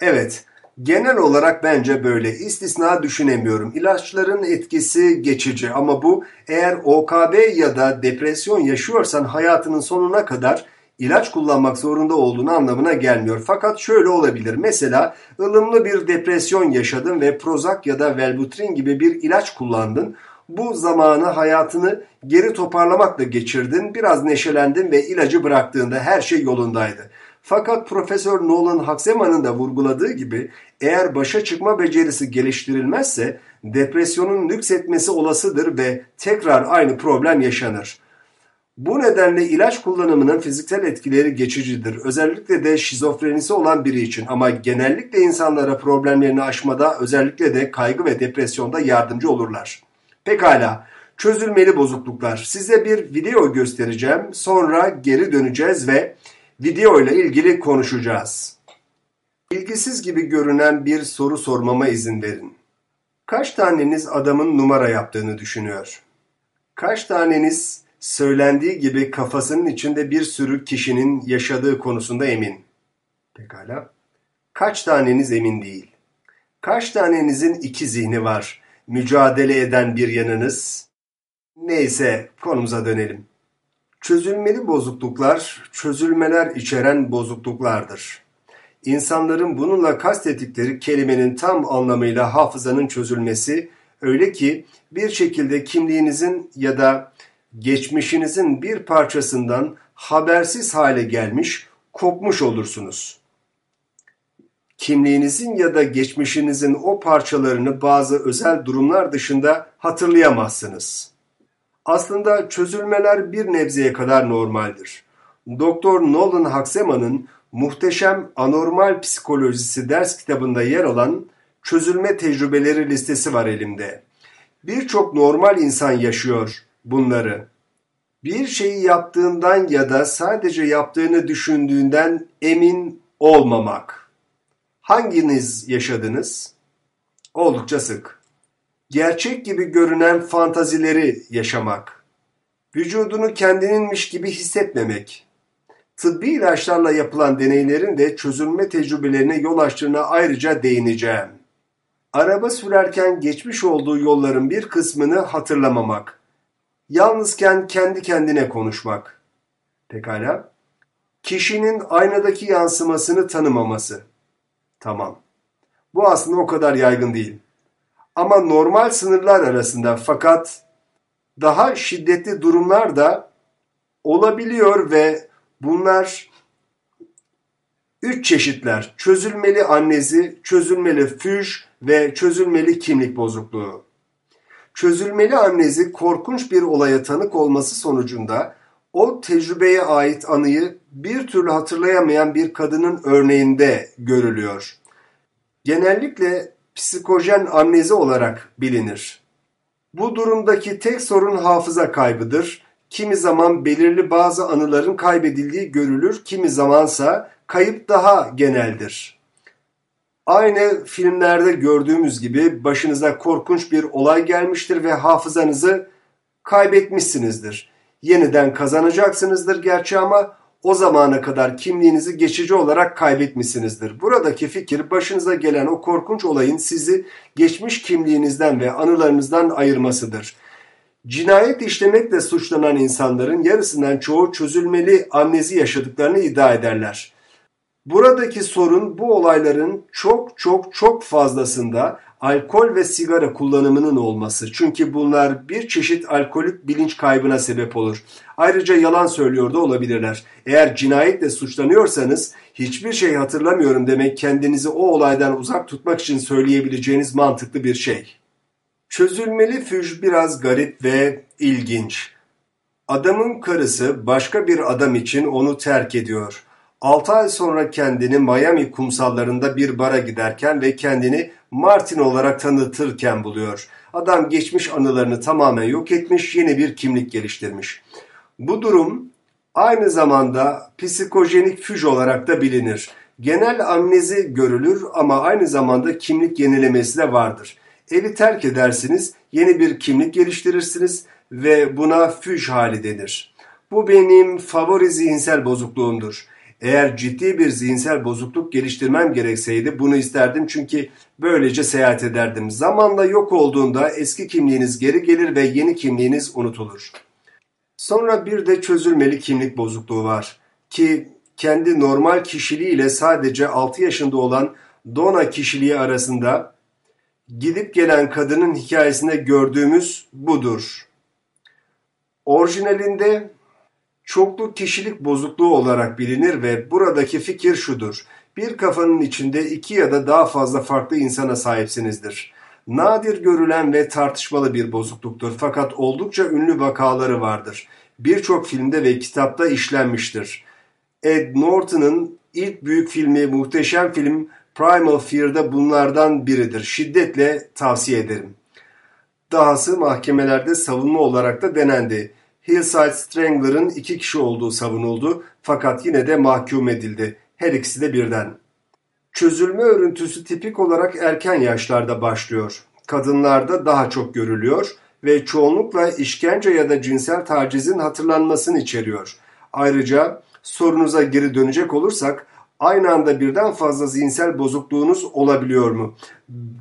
Evet. Genel olarak bence böyle. İstisna düşünemiyorum. İlaçların etkisi geçici ama bu eğer OKB ya da depresyon yaşıyorsan hayatının sonuna kadar ilaç kullanmak zorunda olduğunu anlamına gelmiyor. Fakat şöyle olabilir. Mesela ılımlı bir depresyon yaşadın ve Prozac ya da Wellbutrin gibi bir ilaç kullandın. Bu zamanı hayatını geri toparlamakla geçirdin. Biraz neşelendin ve ilacı bıraktığında her şey yolundaydı. Fakat Profesör Nolan Hakseman'ın da vurguladığı gibi eğer başa çıkma becerisi geliştirilmezse depresyonun nüksetmesi olasıdır ve tekrar aynı problem yaşanır. Bu nedenle ilaç kullanımının fiziksel etkileri geçicidir. Özellikle de şizofrenisi olan biri için ama genellikle insanlara problemlerini aşmada özellikle de kaygı ve depresyonda yardımcı olurlar. Pekala, çözülmeli bozukluklar. Size bir video göstereceğim. Sonra geri döneceğiz ve video ile ilgili konuşacağız. İlgisiz gibi görünen bir soru sormama izin verin. Kaç taneniz adamın numara yaptığını düşünüyor? Kaç taneniz söylendiği gibi kafasının içinde bir sürü kişinin yaşadığı konusunda emin. Pekala. Kaç taneniz emin değil? Kaç tanenizin iki zihni var? Mücadele eden bir yanınız? Neyse konumuza dönelim. Çözülmeli bozukluklar, çözülmeler içeren bozukluklardır. İnsanların bununla kastettikleri kelimenin tam anlamıyla hafızanın çözülmesi, öyle ki bir şekilde kimliğinizin ya da geçmişinizin bir parçasından habersiz hale gelmiş, kopmuş olursunuz. Kimliğinizin ya da geçmişinizin o parçalarını bazı özel durumlar dışında hatırlayamazsınız. Aslında çözülmeler bir nebzeye kadar normaldir. Doktor Nolan Haksema'nın Muhteşem Anormal Psikolojisi ders kitabında yer alan çözülme tecrübeleri listesi var elimde. Birçok normal insan yaşıyor bunları. Bir şeyi yaptığından ya da sadece yaptığını düşündüğünden emin olmamak. Hanginiz yaşadınız? Oldukça sık. Gerçek gibi görünen fantazileri yaşamak. Vücudunu kendininmiş gibi hissetmemek. Tıbbi ilaçlarla yapılan deneylerin de çözülme tecrübelerine yol açtığına ayrıca değineceğim. Araba sürerken geçmiş olduğu yolların bir kısmını hatırlamamak. Yalnızken kendi kendine konuşmak. Pekala. Kişinin aynadaki yansımasını tanımaması. Tamam. Bu aslında o kadar yaygın değil. Ama normal sınırlar arasında fakat daha şiddetli durumlar da olabiliyor ve bunlar üç çeşitler. Çözülmeli annezi, çözülmeli füj ve çözülmeli kimlik bozukluğu. Çözülmeli annezi korkunç bir olaya tanık olması sonucunda o tecrübeye ait anıyı bir türlü hatırlayamayan bir kadının örneğinde görülüyor. Genellikle psikojen amnezi olarak bilinir. Bu durumdaki tek sorun hafıza kaybıdır. Kimi zaman belirli bazı anıların kaybedildiği görülür, kimi zamansa kayıp daha geneldir. Aynı filmlerde gördüğümüz gibi başınıza korkunç bir olay gelmiştir ve hafızanızı kaybetmişsinizdir. Yeniden kazanacaksınızdır gerçi ama o zamana kadar kimliğinizi geçici olarak kaybetmişsinizdir. Buradaki fikir başınıza gelen o korkunç olayın sizi geçmiş kimliğinizden ve anılarınızdan ayırmasıdır. Cinayet işlemekle suçlanan insanların yarısından çoğu çözülmeli amnezi yaşadıklarını iddia ederler. Buradaki sorun bu olayların çok çok çok fazlasında alkol ve sigara kullanımının olması. Çünkü bunlar bir çeşit alkolik bilinç kaybına sebep olur. Ayrıca yalan söylüyor da olabilirler. Eğer cinayetle suçlanıyorsanız hiçbir şey hatırlamıyorum demek kendinizi o olaydan uzak tutmak için söyleyebileceğiniz mantıklı bir şey. Çözülmeli füj biraz garip ve ilginç. Adamın karısı başka bir adam için onu terk ediyor. 6 ay sonra kendini Miami kumsallarında bir bara giderken ve kendini Martin olarak tanıtırken buluyor. Adam geçmiş anılarını tamamen yok etmiş, yeni bir kimlik geliştirmiş. Bu durum aynı zamanda psikojenik füj olarak da bilinir. Genel amnezi görülür ama aynı zamanda kimlik yenilemesi de vardır. Evi terk edersiniz, yeni bir kimlik geliştirirsiniz ve buna füj hali denir. Bu benim favori zihinsel bozukluğumdur. Eğer ciddi bir zihinsel bozukluk geliştirmem gerekseydi bunu isterdim çünkü böylece seyahat ederdim. Zamanla yok olduğunda eski kimliğiniz geri gelir ve yeni kimliğiniz unutulur. Sonra bir de çözülmeli kimlik bozukluğu var ki kendi normal kişiliğiyle sadece 6 yaşında olan Dona kişiliği arasında gidip gelen kadının hikayesinde gördüğümüz budur. Orijinalinde çoklu kişilik bozukluğu olarak bilinir ve buradaki fikir şudur. Bir kafanın içinde iki ya da daha fazla farklı insana sahipsinizdir. Nadir görülen ve tartışmalı bir bozukluktur fakat oldukça ünlü vakaları vardır. Birçok filmde ve kitapta işlenmiştir. Ed Norton'ın ilk büyük filmi muhteşem film Primal Fear'da bunlardan biridir. Şiddetle tavsiye ederim. Dahası mahkemelerde savunma olarak da denendi. Hillside Strangler'ın iki kişi olduğu savunuldu fakat yine de mahkum edildi. Her ikisi de birden. Çözülme örüntüsü tipik olarak erken yaşlarda başlıyor. Kadınlarda daha çok görülüyor ve çoğunlukla işkence ya da cinsel tacizin hatırlanmasını içeriyor. Ayrıca sorunuza geri dönecek olursak aynı anda birden fazla zihinsel bozukluğunuz olabiliyor mu?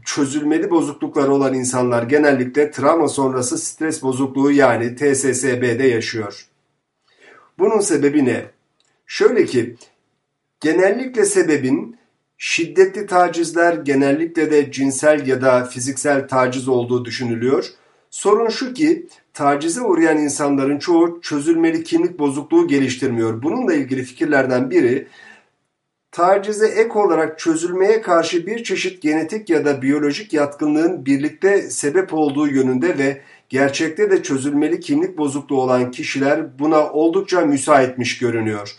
Çözülmeli bozuklukları olan insanlar genellikle travma sonrası stres bozukluğu yani TSSB'de yaşıyor. Bunun sebebi ne? Şöyle ki genellikle sebebin şiddetli tacizler genellikle de cinsel ya da fiziksel taciz olduğu düşünülüyor. Sorun şu ki tacize uğrayan insanların çoğu çözülmeli kimlik bozukluğu geliştirmiyor. Bununla ilgili fikirlerden biri tacize ek olarak çözülmeye karşı bir çeşit genetik ya da biyolojik yatkınlığın birlikte sebep olduğu yönünde ve gerçekte de çözülmeli kimlik bozukluğu olan kişiler buna oldukça müsaitmiş görünüyor.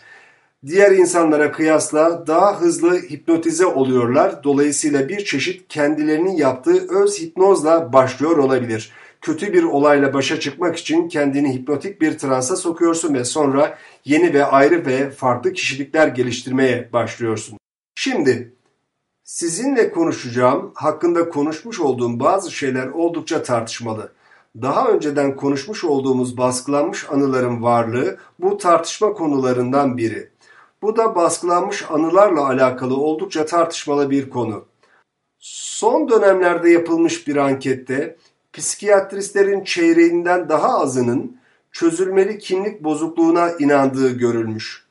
diğer insanlara kıyasla daha hızlı hipnotize oluyorlar. Dolayısıyla bir çeşit kendilerinin yaptığı öz hipnozla başlıyor olabilir. Kötü bir olayla başa çıkmak için kendini hipnotik bir transa sokuyorsun ve sonra yeni ve ayrı ve farklı kişilikler geliştirmeye başlıyorsun. Şimdi sizinle konuşacağım, hakkında konuşmuş olduğum bazı şeyler oldukça tartışmalı. Daha önceden konuşmuş olduğumuz baskılanmış anıların varlığı bu tartışma konularından biri. Bu da baskılanmış anılarla alakalı oldukça tartışmalı bir konu. Son dönemlerde yapılmış bir ankette psikiyatristlerin çeyreğinden daha azının çözülmeli kimlik bozukluğuna inandığı görülmüş.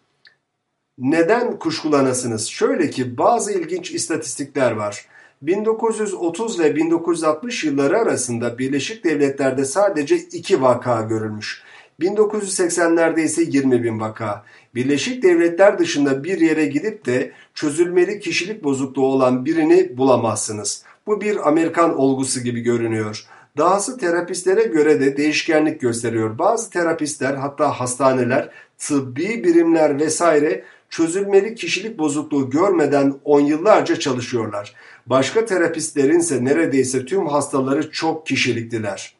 Neden kuşkulanasınız? Şöyle ki bazı ilginç istatistikler var. 1930 ve 1960 yılları arasında Birleşik Devletler'de sadece iki vaka görülmüş. 1980'lerde ise 20 bin vaka. Birleşik Devletler dışında bir yere gidip de çözülmeli kişilik bozukluğu olan birini bulamazsınız. Bu bir Amerikan olgusu gibi görünüyor. Dahası terapistlere göre de değişkenlik gösteriyor. Bazı terapistler hatta hastaneler, tıbbi birimler vesaire çözülmeli kişilik bozukluğu görmeden on yıllarca çalışıyorlar. Başka terapistlerin ise neredeyse tüm hastaları çok kişilikliler.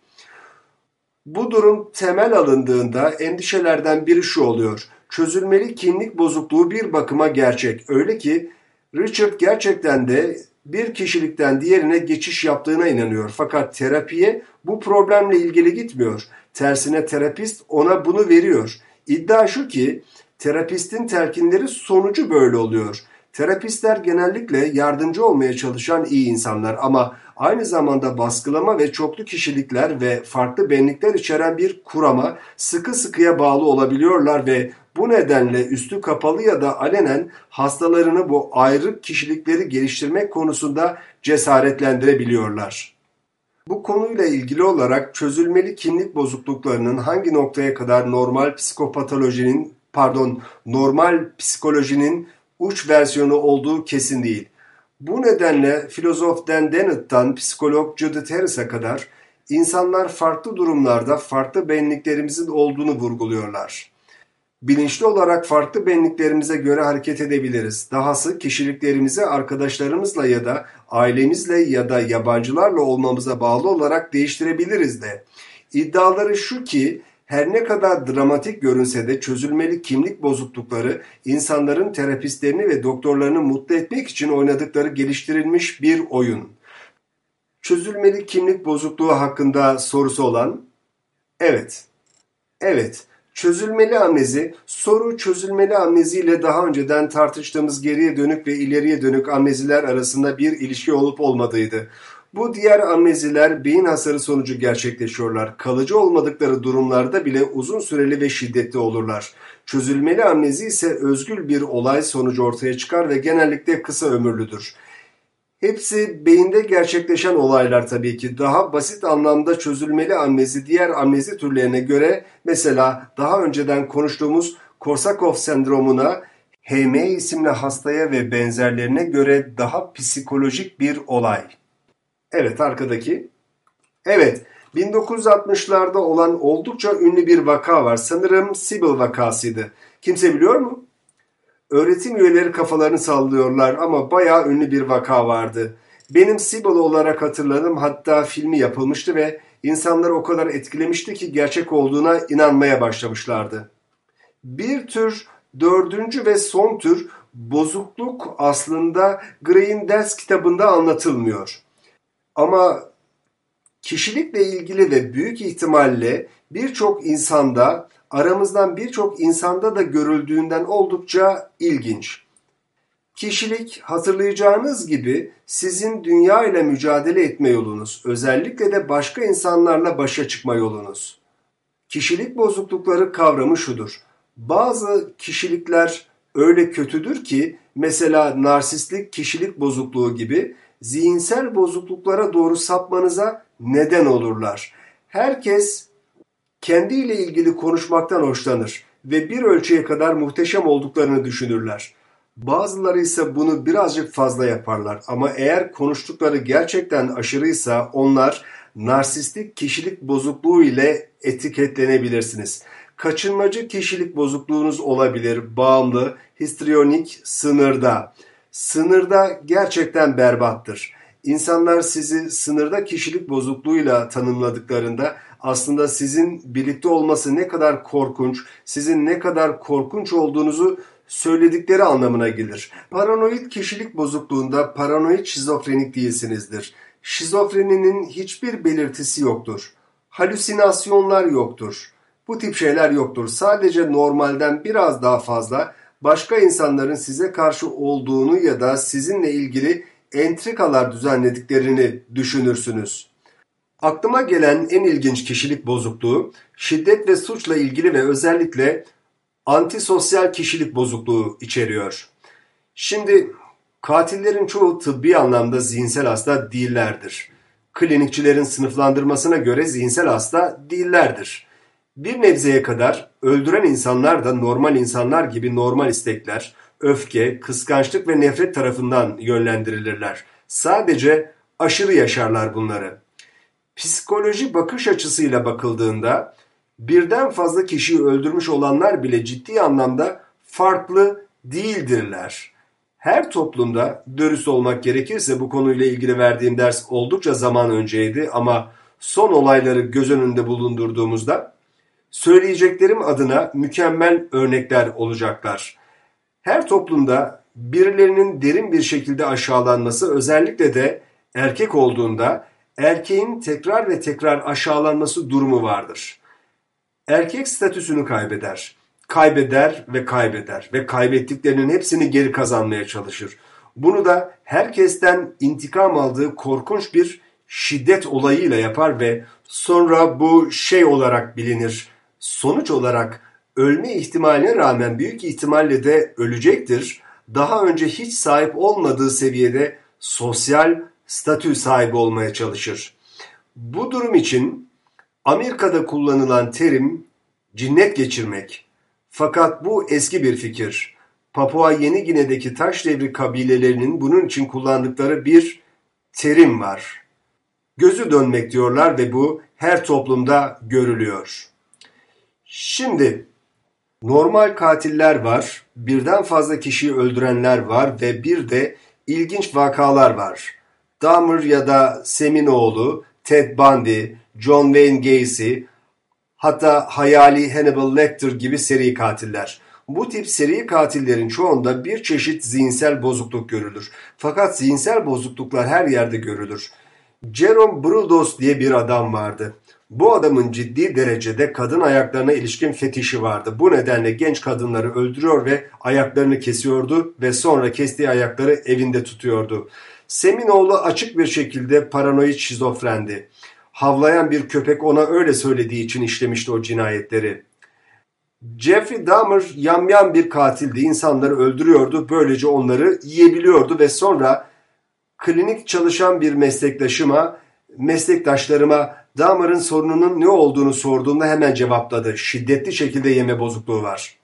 Bu durum temel alındığında endişelerden biri şu oluyor. Çözülmeli kimlik bozukluğu bir bakıma gerçek. Öyle ki Richard gerçekten de bir kişilikten diğerine geçiş yaptığına inanıyor. Fakat terapiye bu problemle ilgili gitmiyor. Tersine terapist ona bunu veriyor. İddia şu ki terapistin telkinleri sonucu böyle oluyor. Terapistler genellikle yardımcı olmaya çalışan iyi insanlar ama aynı zamanda baskılama ve çoklu kişilikler ve farklı benlikler içeren bir kurama sıkı sıkıya bağlı olabiliyorlar ve bu nedenle üstü kapalı ya da alenen hastalarını bu ayrı kişilikleri geliştirmek konusunda cesaretlendirebiliyorlar. Bu konuyla ilgili olarak çözülmeli kimlik bozukluklarının hangi noktaya kadar normal psikopatolojinin pardon normal psikolojinin uç versiyonu olduğu kesin değil. Bu nedenle filozof Dan Dennett'tan psikolog Judith Harris'e kadar insanlar farklı durumlarda farklı benliklerimizin olduğunu vurguluyorlar. Bilinçli olarak farklı benliklerimize göre hareket edebiliriz. Dahası kişiliklerimizi arkadaşlarımızla ya da ailemizle ya da yabancılarla olmamıza bağlı olarak değiştirebiliriz de. İddiaları şu ki her ne kadar dramatik görünse de çözülmeli kimlik bozuklukları insanların terapistlerini ve doktorlarını mutlu etmek için oynadıkları geliştirilmiş bir oyun. Çözülmeli kimlik bozukluğu hakkında sorusu olan? Evet. Evet. Çözülmeli amnezi, soru çözülmeli amnezi ile daha önceden tartıştığımız geriye dönük ve ileriye dönük amneziler arasında bir ilişki olup olmadığıydı. Bu diğer amneziler beyin hasarı sonucu gerçekleşiyorlar. Kalıcı olmadıkları durumlarda bile uzun süreli ve şiddetli olurlar. Çözülmeli amnezi ise özgül bir olay sonucu ortaya çıkar ve genellikle kısa ömürlüdür. Hepsi beyinde gerçekleşen olaylar tabii ki. Daha basit anlamda çözülmeli amnezi diğer amnezi türlerine göre mesela daha önceden konuştuğumuz Korsakov sendromuna HM isimli hastaya ve benzerlerine göre daha psikolojik bir olay. Evet arkadaki. Evet 1960'larda olan oldukça ünlü bir vaka var. Sanırım Sibyl vakasıydı. Kimse biliyor mu? Öğretim üyeleri kafalarını sallıyorlar ama bayağı ünlü bir vaka vardı. Benim Sibyl olarak hatırladım hatta filmi yapılmıştı ve insanları o kadar etkilemişti ki gerçek olduğuna inanmaya başlamışlardı. Bir tür dördüncü ve son tür bozukluk aslında Gray'in ders kitabında anlatılmıyor. Ama kişilikle ilgili ve büyük ihtimalle birçok insanda aramızdan birçok insanda da görüldüğünden oldukça ilginç. Kişilik hatırlayacağınız gibi sizin dünya ile mücadele etme yolunuz, özellikle de başka insanlarla başa çıkma yolunuz. Kişilik bozuklukları kavramı şudur. Bazı kişilikler öyle kötüdür ki mesela narsistlik kişilik bozukluğu gibi zihinsel bozukluklara doğru sapmanıza neden olurlar. Herkes kendiyle ilgili konuşmaktan hoşlanır ve bir ölçüye kadar muhteşem olduklarını düşünürler. Bazıları ise bunu birazcık fazla yaparlar ama eğer konuştukları gerçekten aşırıysa onlar narsistik kişilik bozukluğu ile etiketlenebilirsiniz. kaçınmacı kişilik bozukluğunuz olabilir. Bağımlı, histrionik, sınırda. Sınırda gerçekten berbattır. İnsanlar sizi sınırda kişilik bozukluğuyla tanımladıklarında aslında sizin birlikte olması ne kadar korkunç, sizin ne kadar korkunç olduğunuzu söyledikleri anlamına gelir. Paranoid kişilik bozukluğunda paranoid şizofrenik değilsinizdir. Şizofreninin hiçbir belirtisi yoktur. Halüsinasyonlar yoktur. Bu tip şeyler yoktur. Sadece normalden biraz daha fazla başka insanların size karşı olduğunu ya da sizinle ilgili entrikalar düzenlediklerini düşünürsünüz. Aklıma gelen en ilginç kişilik bozukluğu şiddet ve suçla ilgili ve özellikle antisosyal kişilik bozukluğu içeriyor. Şimdi katillerin çoğu tıbbi anlamda zihinsel hasta değillerdir. Klinikçilerin sınıflandırmasına göre zihinsel hasta değillerdir. Bir nebzeye kadar öldüren insanlar da normal insanlar gibi normal istekler, öfke, kıskançlık ve nefret tarafından yönlendirilirler. Sadece aşırı yaşarlar bunları. Psikoloji bakış açısıyla bakıldığında birden fazla kişiyi öldürmüş olanlar bile ciddi anlamda farklı değildirler. Her toplumda dürüst olmak gerekirse bu konuyla ilgili verdiğim ders oldukça zaman önceydi ama son olayları göz önünde bulundurduğumuzda söyleyeceklerim adına mükemmel örnekler olacaklar. Her toplumda birilerinin derin bir şekilde aşağılanması özellikle de erkek olduğunda erkeğin tekrar ve tekrar aşağılanması durumu vardır. Erkek statüsünü kaybeder. Kaybeder ve kaybeder ve kaybettiklerinin hepsini geri kazanmaya çalışır. Bunu da herkesten intikam aldığı korkunç bir şiddet olayıyla yapar ve sonra bu şey olarak bilinir. Sonuç olarak ölme ihtimaline rağmen büyük ihtimalle de ölecektir. Daha önce hiç sahip olmadığı seviyede sosyal statü sahibi olmaya çalışır. Bu durum için Amerika'da kullanılan terim cinnet geçirmek. Fakat bu eski bir fikir. Papua Yeni Gine'deki taş devri kabilelerinin bunun için kullandıkları bir terim var. Gözü dönmek diyorlar ve bu her toplumda görülüyor. Şimdi normal katiller var, birden fazla kişiyi öldürenler var ve bir de ilginç vakalar var. Dahmer ya da Seminoğlu, Ted Bundy, John Wayne Gacy, hatta hayali Hannibal Lecter gibi seri katiller. Bu tip seri katillerin çoğunda bir çeşit zihinsel bozukluk görülür. Fakat zihinsel bozukluklar her yerde görülür. Jerome Bruldos diye bir adam vardı. Bu adamın ciddi derecede kadın ayaklarına ilişkin fetişi vardı. Bu nedenle genç kadınları öldürüyor ve ayaklarını kesiyordu ve sonra kestiği ayakları evinde tutuyordu. Seminoğlu açık bir şekilde paranoid şizofrendi. Havlayan bir köpek ona öyle söylediği için işlemişti o cinayetleri. Jeffrey Dahmer yamyam bir katildi. İnsanları öldürüyordu. Böylece onları yiyebiliyordu ve sonra klinik çalışan bir meslektaşıma, meslektaşlarıma Dahmer'ın sorununun ne olduğunu sorduğumda hemen cevapladı. Şiddetli şekilde yeme bozukluğu var.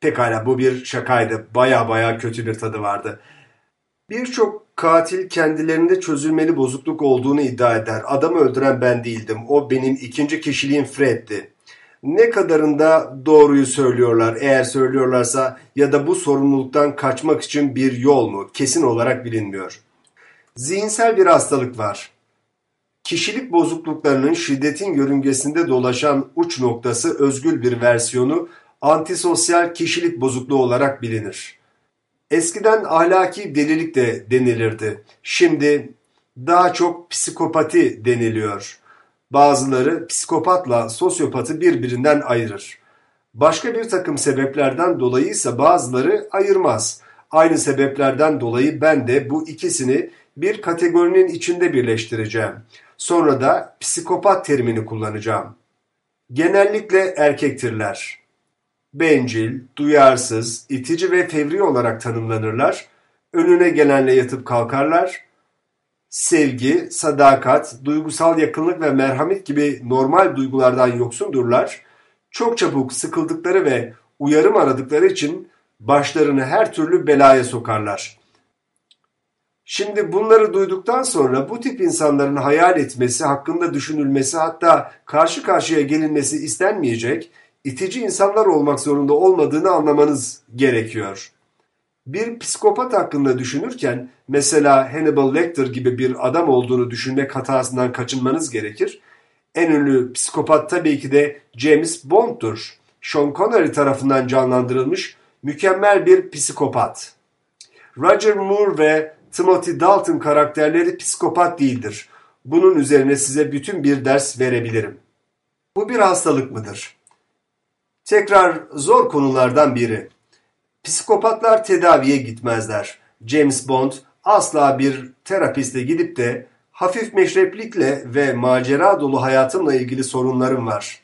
Pekala bu bir şakaydı. Baya baya kötü bir tadı vardı. Birçok katil kendilerinde çözülmeli bozukluk olduğunu iddia eder. Adamı öldüren ben değildim. O benim ikinci kişiliğim Fred'di. Ne kadarında doğruyu söylüyorlar eğer söylüyorlarsa ya da bu sorumluluktan kaçmak için bir yol mu kesin olarak bilinmiyor. Zihinsel bir hastalık var. Kişilik bozukluklarının şiddetin yörüngesinde dolaşan uç noktası özgül bir versiyonu antisosyal kişilik bozukluğu olarak bilinir. Eskiden ahlaki delilik de denilirdi. Şimdi daha çok psikopati deniliyor. Bazıları psikopatla sosyopatı birbirinden ayırır. Başka bir takım sebeplerden dolayı ise bazıları ayırmaz. Aynı sebeplerden dolayı ben de bu ikisini bir kategorinin içinde birleştireceğim. Sonra da psikopat terimini kullanacağım. Genellikle erkektirler bencil, duyarsız, itici ve fevri olarak tanımlanırlar, önüne gelenle yatıp kalkarlar, sevgi, sadakat, duygusal yakınlık ve merhamet gibi normal duygulardan yoksundurlar, çok çabuk sıkıldıkları ve uyarım aradıkları için başlarını her türlü belaya sokarlar. Şimdi bunları duyduktan sonra bu tip insanların hayal etmesi, hakkında düşünülmesi hatta karşı karşıya gelinmesi istenmeyecek itici insanlar olmak zorunda olmadığını anlamanız gerekiyor. Bir psikopat hakkında düşünürken mesela Hannibal Lecter gibi bir adam olduğunu düşünmek hatasından kaçınmanız gerekir. En ünlü psikopat tabii ki de James Bond'dur. Sean Connery tarafından canlandırılmış mükemmel bir psikopat. Roger Moore ve Timothy Dalton karakterleri psikopat değildir. Bunun üzerine size bütün bir ders verebilirim. Bu bir hastalık mıdır? Tekrar zor konulardan biri. Psikopatlar tedaviye gitmezler. James Bond asla bir terapiste gidip de hafif meşreplikle ve macera dolu hayatımla ilgili sorunlarım var.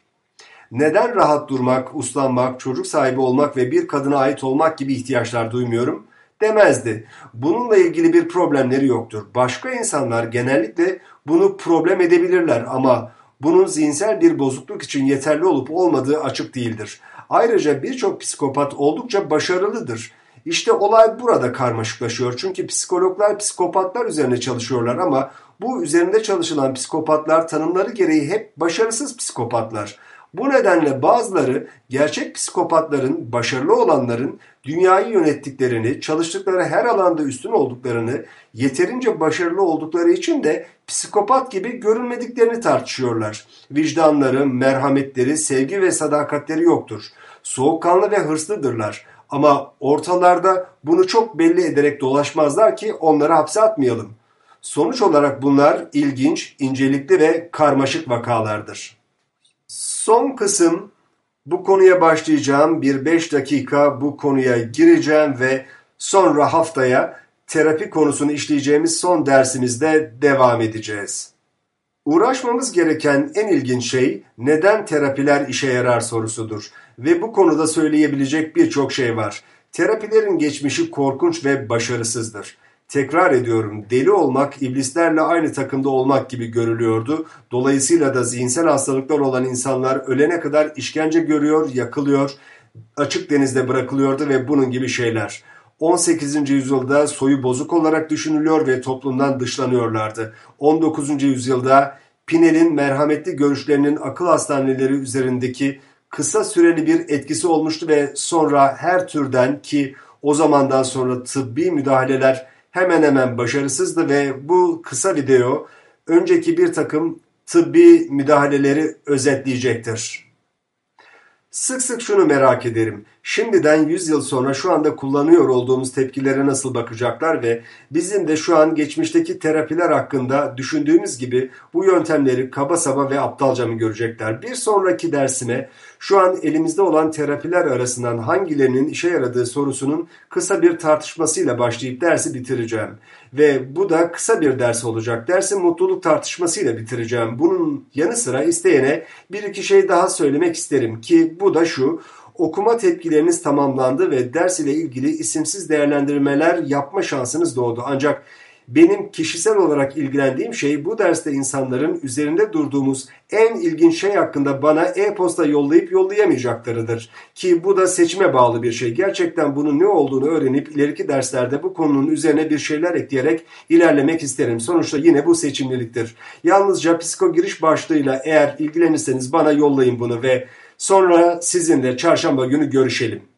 Neden rahat durmak, uslanmak, çocuk sahibi olmak ve bir kadına ait olmak gibi ihtiyaçlar duymuyorum demezdi. Bununla ilgili bir problemleri yoktur. Başka insanlar genellikle bunu problem edebilirler ama bunun zihinsel bir bozukluk için yeterli olup olmadığı açık değildir. Ayrıca birçok psikopat oldukça başarılıdır. İşte olay burada karmaşıklaşıyor. Çünkü psikologlar psikopatlar üzerine çalışıyorlar ama bu üzerinde çalışılan psikopatlar tanımları gereği hep başarısız psikopatlar. Bu nedenle bazıları gerçek psikopatların, başarılı olanların dünyayı yönettiklerini, çalıştıkları her alanda üstün olduklarını, yeterince başarılı oldukları için de psikopat gibi görünmediklerini tartışıyorlar. Vicdanları, merhametleri, sevgi ve sadakatleri yoktur. Soğukkanlı ve hırslıdırlar. Ama ortalarda bunu çok belli ederek dolaşmazlar ki onları hapse atmayalım. Sonuç olarak bunlar ilginç, incelikli ve karmaşık vakalardır. Son kısım bu konuya başlayacağım. Bir beş dakika bu konuya gireceğim ve sonra haftaya terapi konusunu işleyeceğimiz son dersimizde devam edeceğiz. Uğraşmamız gereken en ilginç şey neden terapiler işe yarar sorusudur ve bu konuda söyleyebilecek birçok şey var. Terapilerin geçmişi korkunç ve başarısızdır. Tekrar ediyorum deli olmak iblislerle aynı takımda olmak gibi görülüyordu. Dolayısıyla da zihinsel hastalıklar olan insanlar ölene kadar işkence görüyor, yakılıyor, açık denizde bırakılıyordu ve bunun gibi şeyler. 18. yüzyılda soyu bozuk olarak düşünülüyor ve toplumdan dışlanıyorlardı. 19. yüzyılda Pinel'in merhametli görüşlerinin akıl hastaneleri üzerindeki kısa süreli bir etkisi olmuştu ve sonra her türden ki o zamandan sonra tıbbi müdahaleler hemen hemen başarısızdı ve bu kısa video önceki bir takım tıbbi müdahaleleri özetleyecektir. Sık sık şunu merak ederim. Şimdiden 100 yıl sonra şu anda kullanıyor olduğumuz tepkilere nasıl bakacaklar ve bizim de şu an geçmişteki terapiler hakkında düşündüğümüz gibi bu yöntemleri kaba saba ve aptalca mı görecekler? Bir sonraki dersime şu an elimizde olan terapiler arasından hangilerinin işe yaradığı sorusunun kısa bir tartışmasıyla başlayıp dersi bitireceğim. Ve bu da kısa bir ders olacak. Dersi mutluluk tartışmasıyla bitireceğim. Bunun yanı sıra isteyene bir iki şey daha söylemek isterim ki bu da şu. Okuma tepkileriniz tamamlandı ve ders ile ilgili isimsiz değerlendirmeler yapma şansınız doğdu. Ancak benim kişisel olarak ilgilendiğim şey bu derste insanların üzerinde durduğumuz en ilginç şey hakkında bana e-posta yollayıp yollayamayacaklarıdır. Ki bu da seçime bağlı bir şey. Gerçekten bunun ne olduğunu öğrenip ileriki derslerde bu konunun üzerine bir şeyler ekleyerek ilerlemek isterim. Sonuçta yine bu seçimliliktir. Yalnızca psiko giriş başlığıyla eğer ilgilenirseniz bana yollayın bunu ve sonra sizinle çarşamba günü görüşelim.